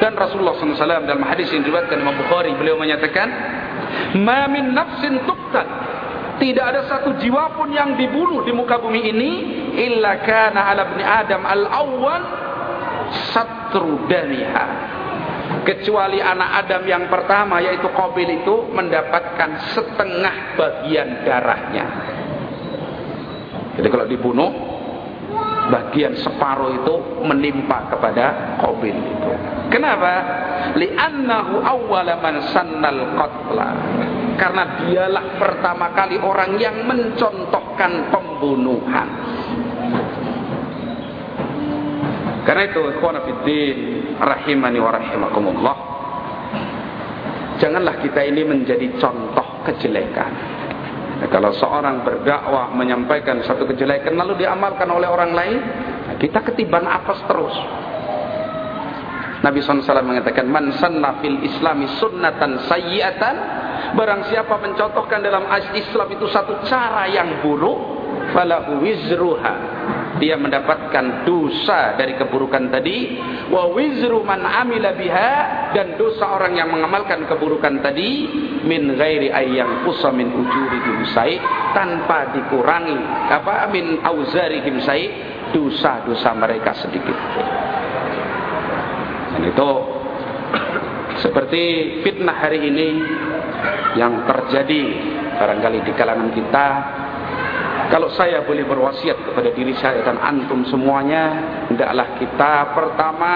Dan Rasulullah SAW dalam hadis yang diriwayatkan Imam Bukhari beliau menyatakan, "Ma min nafsin tuqtal" Tidak ada satu jiwa pun yang dibunuh di muka bumi ini illa kana ala ibni Adam al-awwal satru damiha. Kecuali anak Adam yang pertama yaitu Qabil itu mendapatkan setengah bagian darahnya. Jadi kalau dibunuh bagian separuh itu menimpa kepada Qabil itu. Kenapa? Li'annahu awwala man sannal qatla. Karena dialah pertama kali orang yang mencontohkan pembunuhan. Karena itu ikhwan fiddin rahimani wa rahimakumullah. Janganlah kita ini menjadi contoh kejelekan. Nah, kalau seorang berdakwah menyampaikan satu kejelekan lalu diamalkan oleh orang lain, nah kita ketiban apes terus. Nabi SAW mengatakan man sanna fil islami sunnatan sayyiatan barang siapa mencontohkan dalam Islam itu satu cara yang buruk falahu wizruha. Dia mendapatkan dosa dari keburukan tadi. Wa wizru man amila biha dan dosa orang yang mengamalkan keburukan tadi min ghairi ayyang qusa min ujurihim sai tanpa dikurangi apa min auzarihim sai dosa-dosa mereka sedikit. Dan itu seperti fitnah hari ini yang terjadi barangkali di kalangan kita kalau saya boleh berwasiat kepada diri saya dan antum semuanya, hendaklah kita pertama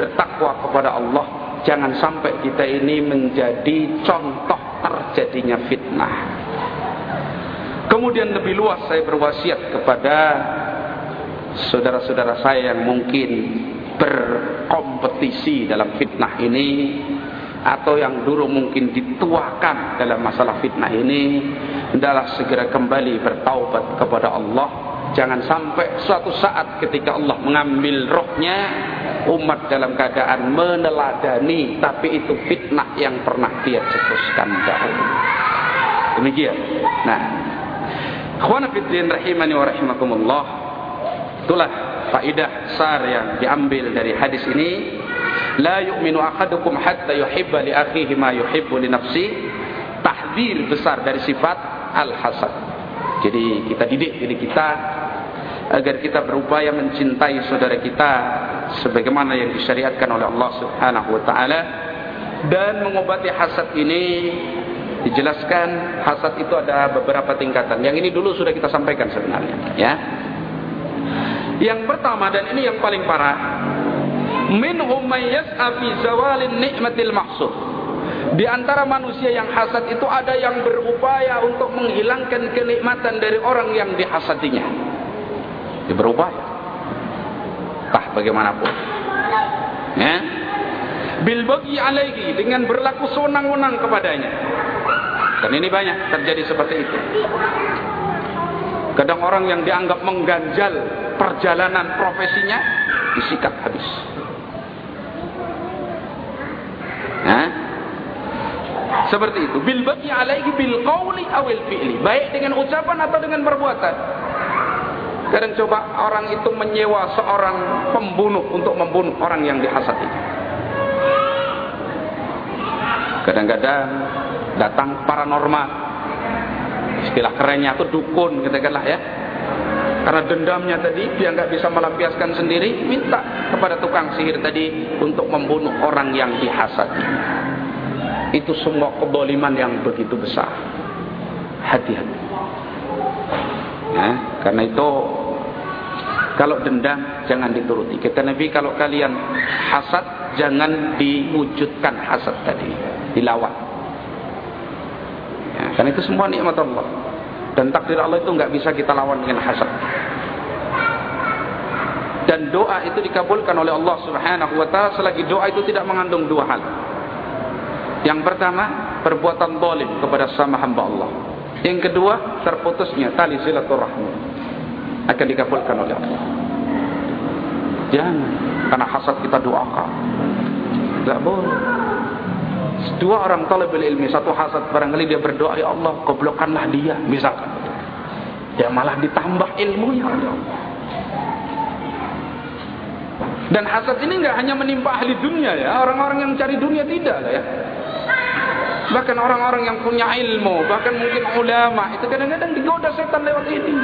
bertakwa kepada Allah. Jangan sampai kita ini menjadi contoh terjadinya fitnah. Kemudian lebih luas saya berwasiat kepada saudara-saudara saya yang mungkin berkompetisi dalam fitnah ini atau yang dulu mungkin dituakan dalam masalah fitnah ini hendaklah segera kembali bertaubat kepada Allah. Jangan sampai suatu saat ketika Allah mengambil rohnya umat dalam keadaan meneladani tapi itu fitnah yang pernah dia cetuskan dahulu. Demikian. Nah khwana fiddin rahimani wa rahimakumullah itulah faidah besar yang diambil dari hadis ini la yu'minu ahadukum hatta yuhibba li akhihi ma yuhibbu li nafsi tahdzir besar dari sifat al-hasad jadi kita didik diri kita agar kita berupaya mencintai saudara kita sebagaimana yang disyariatkan oleh Allah Subhanahu wa taala dan mengobati hasad ini dijelaskan hasad itu ada beberapa tingkatan. Yang ini dulu sudah kita sampaikan sebenarnya, ya. Yang pertama dan ini yang paling parah minhum may yas'a fi zawalin ni'matil mahsud di antara manusia yang hasad itu ada yang berupaya untuk menghilangkan kenikmatan dari orang yang dihasadinya. Dia berupaya. Tah bagaimanapun. Ya. Bil bagi alaihi dengan berlaku senang-wenang kepadanya. Dan ini banyak terjadi seperti itu. Kadang orang yang dianggap mengganjal perjalanan profesinya disikat habis. Hah? Seperti itu. Bil bagi alaihi bil qawli awil fi'li. Baik dengan ucapan atau dengan perbuatan. Kadang coba orang itu menyewa seorang pembunuh untuk membunuh orang yang dihasati. Kadang-kadang datang paranormal. Istilah kerennya itu dukun katakanlah ya. Karena dendamnya tadi dia nggak bisa melampiaskan sendiri, minta kepada tukang sihir tadi untuk membunuh orang yang dihasati. Itu semua keboliman yang begitu besar. Hati-hati. Ya, karena itu kalau dendam jangan dituruti. Kata Nabi kalau kalian hasad jangan diwujudkan hasad tadi, dilawan. Karena itu semua nikmat Allah. Dan takdir Allah itu nggak bisa kita lawan dengan hasad. Dan doa itu dikabulkan oleh Allah Subhanahu wa taala selagi doa itu tidak mengandung dua hal. Yang pertama, perbuatan zalim kepada sama hamba Allah. Yang kedua, terputusnya tali silaturahmi akan dikabulkan oleh Allah. Jangan karena hasad kita doakan. Tidak boleh. Dua orang talibul ilmi, satu hasad barangkali dia berdoa, ya Allah, goblokkanlah dia, misalkan. Dia malah ditambah ilmunya oleh Allah. Dan hasad ini enggak hanya menimpa ahli dunia ya, orang-orang yang cari dunia tidak ya. Bahkan orang-orang yang punya ilmu, bahkan mungkin ulama, itu kadang-kadang digoda setan lewat ini.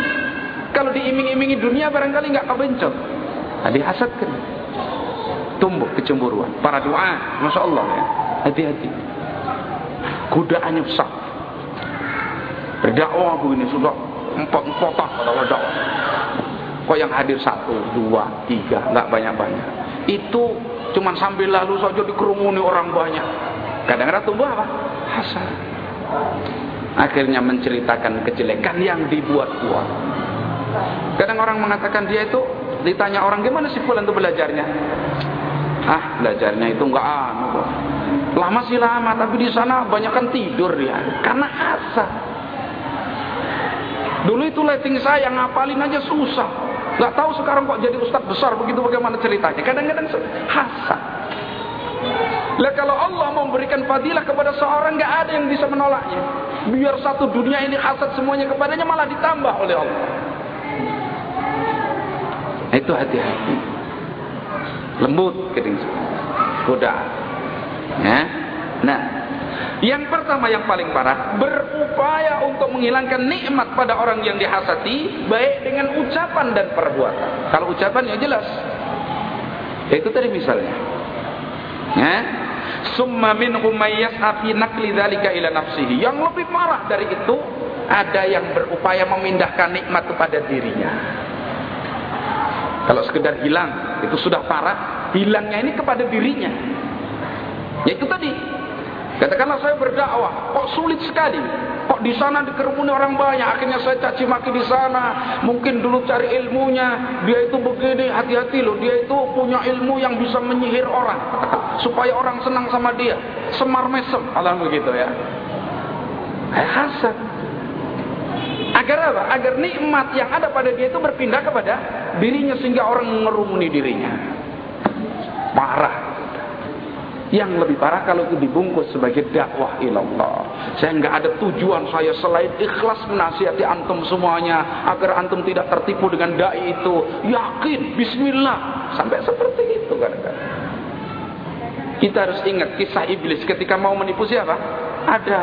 Kalau diiming-imingi dunia barangkali enggak kebencot. Nah, dihasadkan. Tumbuh kecemburuan. Para doa, Masya Allah ya. Hati-hati. Godaannya besar. Berdakwah begini sudah empat-empatah kalau dakwah. Kok yang hadir satu, dua, tiga, nggak banyak-banyak. Itu cuma sambil lalu saja dikerumuni orang banyak. Kadang-kadang tumbuh apa? Hasad. Akhirnya menceritakan kejelekan yang dibuat-buat. Kadang orang mengatakan dia itu ditanya orang gimana sih pulang itu belajarnya? Ah, belajarnya itu enggak anu Lama sih lama, tapi di sana banyak kan tidur ya. Karena hasad. Dulu itu letting saya ngapalin aja susah. Gak tahu sekarang kok jadi ustadz besar begitu bagaimana ceritanya. Kadang-kadang hasad. Lah kalau Allah memberikan fadilah kepada seorang gak ada yang bisa menolaknya. Biar satu dunia ini hasad semuanya kepadanya malah ditambah oleh Allah. Itu hati-hati. Lembut keting kuda. Ya. Nah, yang pertama yang paling parah, berupaya untuk menghilangkan nikmat pada orang yang dihasati, baik dengan ucapan dan perbuatan. Kalau ucapan ya jelas. Itu tadi misalnya. Ya. Summa minhum may yas'afi nakli dzalika ila nafsihi. Yang lebih parah dari itu, ada yang berupaya memindahkan nikmat kepada dirinya. Kalau sekedar hilang, itu sudah parah. Hilangnya ini kepada dirinya. Ya itu tadi, Katakanlah saya berdakwah, kok sulit sekali. Kok di sana dikerumuni orang banyak, akhirnya saya caci maki di sana. Mungkin dulu cari ilmunya, dia itu begini, hati-hati loh. Dia itu punya ilmu yang bisa menyihir orang. Supaya orang senang sama dia. Semar mesem, Allah begitu ya. Eh, hasad. Agar apa? Agar nikmat yang ada pada dia itu berpindah kepada dirinya sehingga orang mengerumuni dirinya. Marah. Yang lebih parah kalau itu dibungkus sebagai dakwah ilallah. Saya nggak ada tujuan saya selain ikhlas menasihati antum semuanya agar antum tidak tertipu dengan dai itu. Yakin, Bismillah, sampai seperti itu kadang-kadang. Kita harus ingat kisah iblis ketika mau menipu siapa? Ada.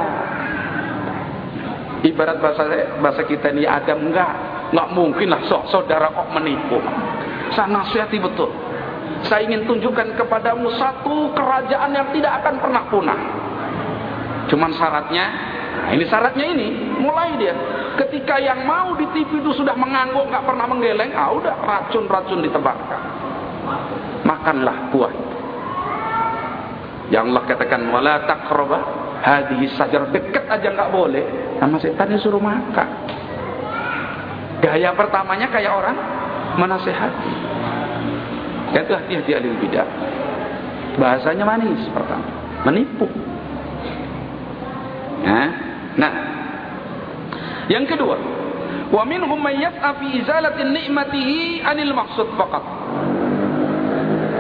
Ibarat bahasa bahasa kita ini Adam enggak, enggak mungkin lah saudara kok menipu. Saya nasihati betul. Saya ingin tunjukkan kepadamu satu kerajaan yang tidak akan pernah punah. Cuman syaratnya, nah ini syaratnya ini, mulai dia. Ketika yang mau ditipu itu sudah mengangguk, nggak pernah menggeleng, ah udah racun-racun ditebarkan. Makanlah buah. Yang Allah katakan wala taqrabah hadhihi sajar dekat aja nggak boleh. Sama setan suruh makan. Gaya pertamanya kayak orang menasehati. Itu hati-hati alil bidah. Bahasanya manis pertama, menipu. Nah, nah. Yang kedua, wa minhum may yas'a fi izalati ni'matihi anil maqsud faqat.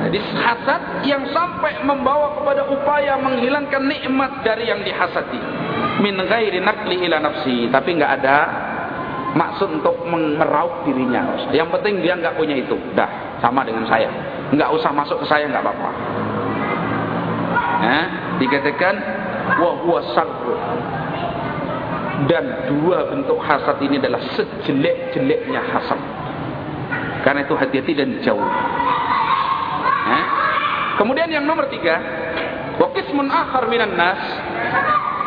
Jadi hasad yang sampai membawa kepada upaya menghilangkan nikmat dari yang dihasati. Min ghairi naqli ila nafsi, tapi enggak ada maksud untuk meraup dirinya. Yang penting dia enggak punya itu. Dah sama dengan saya nggak usah masuk ke saya nggak apa-apa eh, dikatakan wa huwa dan dua bentuk hasad ini adalah sejelek-jeleknya hasad karena itu hati-hati dan jauh eh? kemudian yang nomor tiga wa qismun akhar minan nas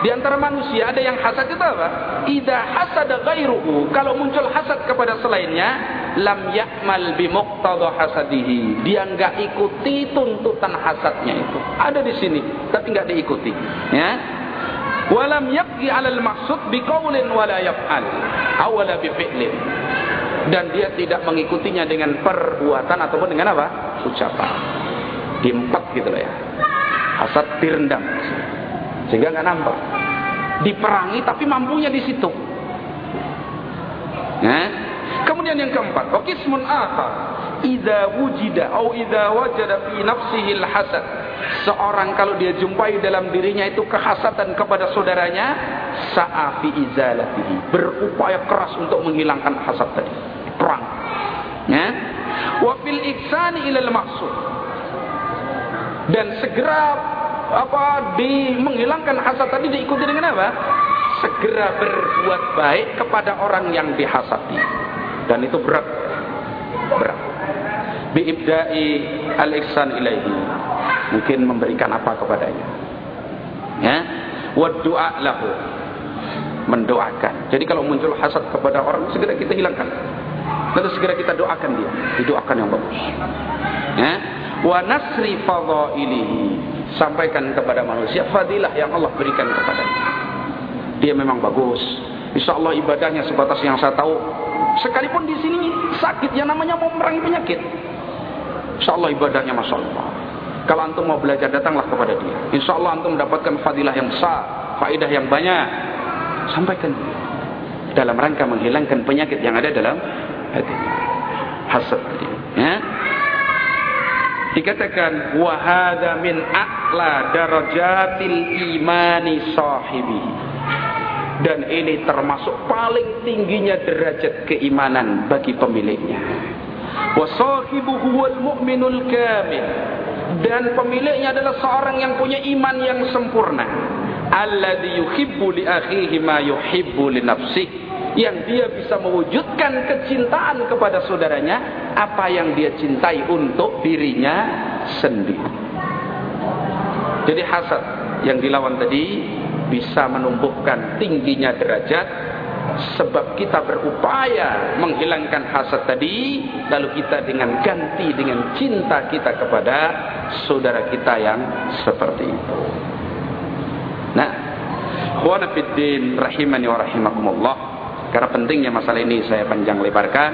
di antara manusia ada yang hasad itu apa? Idza hasada ghairuhu, kalau muncul hasad kepada selainnya, lam ya'mal bi muqtada hasadihi. Dia enggak ikuti tuntutan hasadnya itu. Ada di sini, tapi enggak diikuti. Ya. Walam yaqdi 'alal maqsud bi qaulin wala yaf'al. Awala bi fi'lin. Dan dia tidak mengikutinya dengan perbuatan ataupun dengan apa? Ucapan. Diempat gitu loh ya. Hasad direndam sehingga nggak nampak. Diperangi tapi mampunya di situ. Nah kemudian yang keempat wakismun akhar. Idza wujida atau idza wajada fi nafsihi al-hasad. Seorang kalau dia jumpai dalam dirinya itu kehasatan kepada saudaranya sa'a fi izalatihi. Berupaya keras untuk menghilangkan hasad tadi. Perang. Ya? Wa fil ihsani ilal maqsud. Dan segera apa di menghilangkan hasad tadi diikuti dengan apa? Segera berbuat baik kepada orang yang dihasati. Dan itu berat. Berat. Biibda'i al-ihsan ilaihi. Mungkin memberikan apa kepadanya. Ya. Wa du'a lahu. Mendoakan. Jadi kalau muncul hasad kepada orang segera kita hilangkan. Lalu segera kita doakan dia, didoakan yang bagus. Ya. Wa nasri fadhailihi. Sampaikan kepada manusia fadilah yang Allah berikan kepadanya. Dia memang bagus. Insya Allah ibadahnya sebatas yang saya tahu. Sekalipun di sini sakit yang namanya mau memerangi penyakit. Insya Allah ibadahnya Masya. Kalau antum mau belajar datanglah kepada dia. Insya Allah antum mendapatkan fadilah yang besar, faidah yang banyak. Sampaikan dalam rangka menghilangkan penyakit yang ada dalam hati. Hasad. Ya. Dikatakan wahada min a'la darajatil imani sahibi. Dan ini termasuk paling tingginya derajat keimanan bagi pemiliknya. Wa sahibuhu mu'minul kamil. Dan pemiliknya adalah seorang yang punya iman yang sempurna. Alladhi yuhibbu li akhihi ma yuhibbu li nafsihi yang dia bisa mewujudkan kecintaan kepada saudaranya apa yang dia cintai untuk dirinya sendiri. Jadi hasad yang dilawan tadi bisa menumbuhkan tingginya derajat sebab kita berupaya menghilangkan hasad tadi lalu kita dengan ganti dengan cinta kita kepada saudara kita yang seperti itu. Nah, khwana fiddin rahimani wa rahimakumullah. Karena pentingnya masalah ini saya panjang lebarkan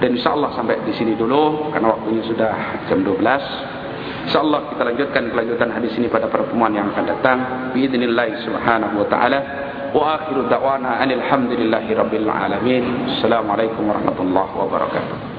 dan insya Allah sampai di sini dulu karena waktunya sudah jam 12. Insya Allah kita lanjutkan kelanjutan hadis ini pada pertemuan yang akan datang. Biidznillah subhanahu wa taala. Wa akhiru da'wana anil hamdulillahi rabbil alamin. Assalamualaikum warahmatullahi wabarakatuh.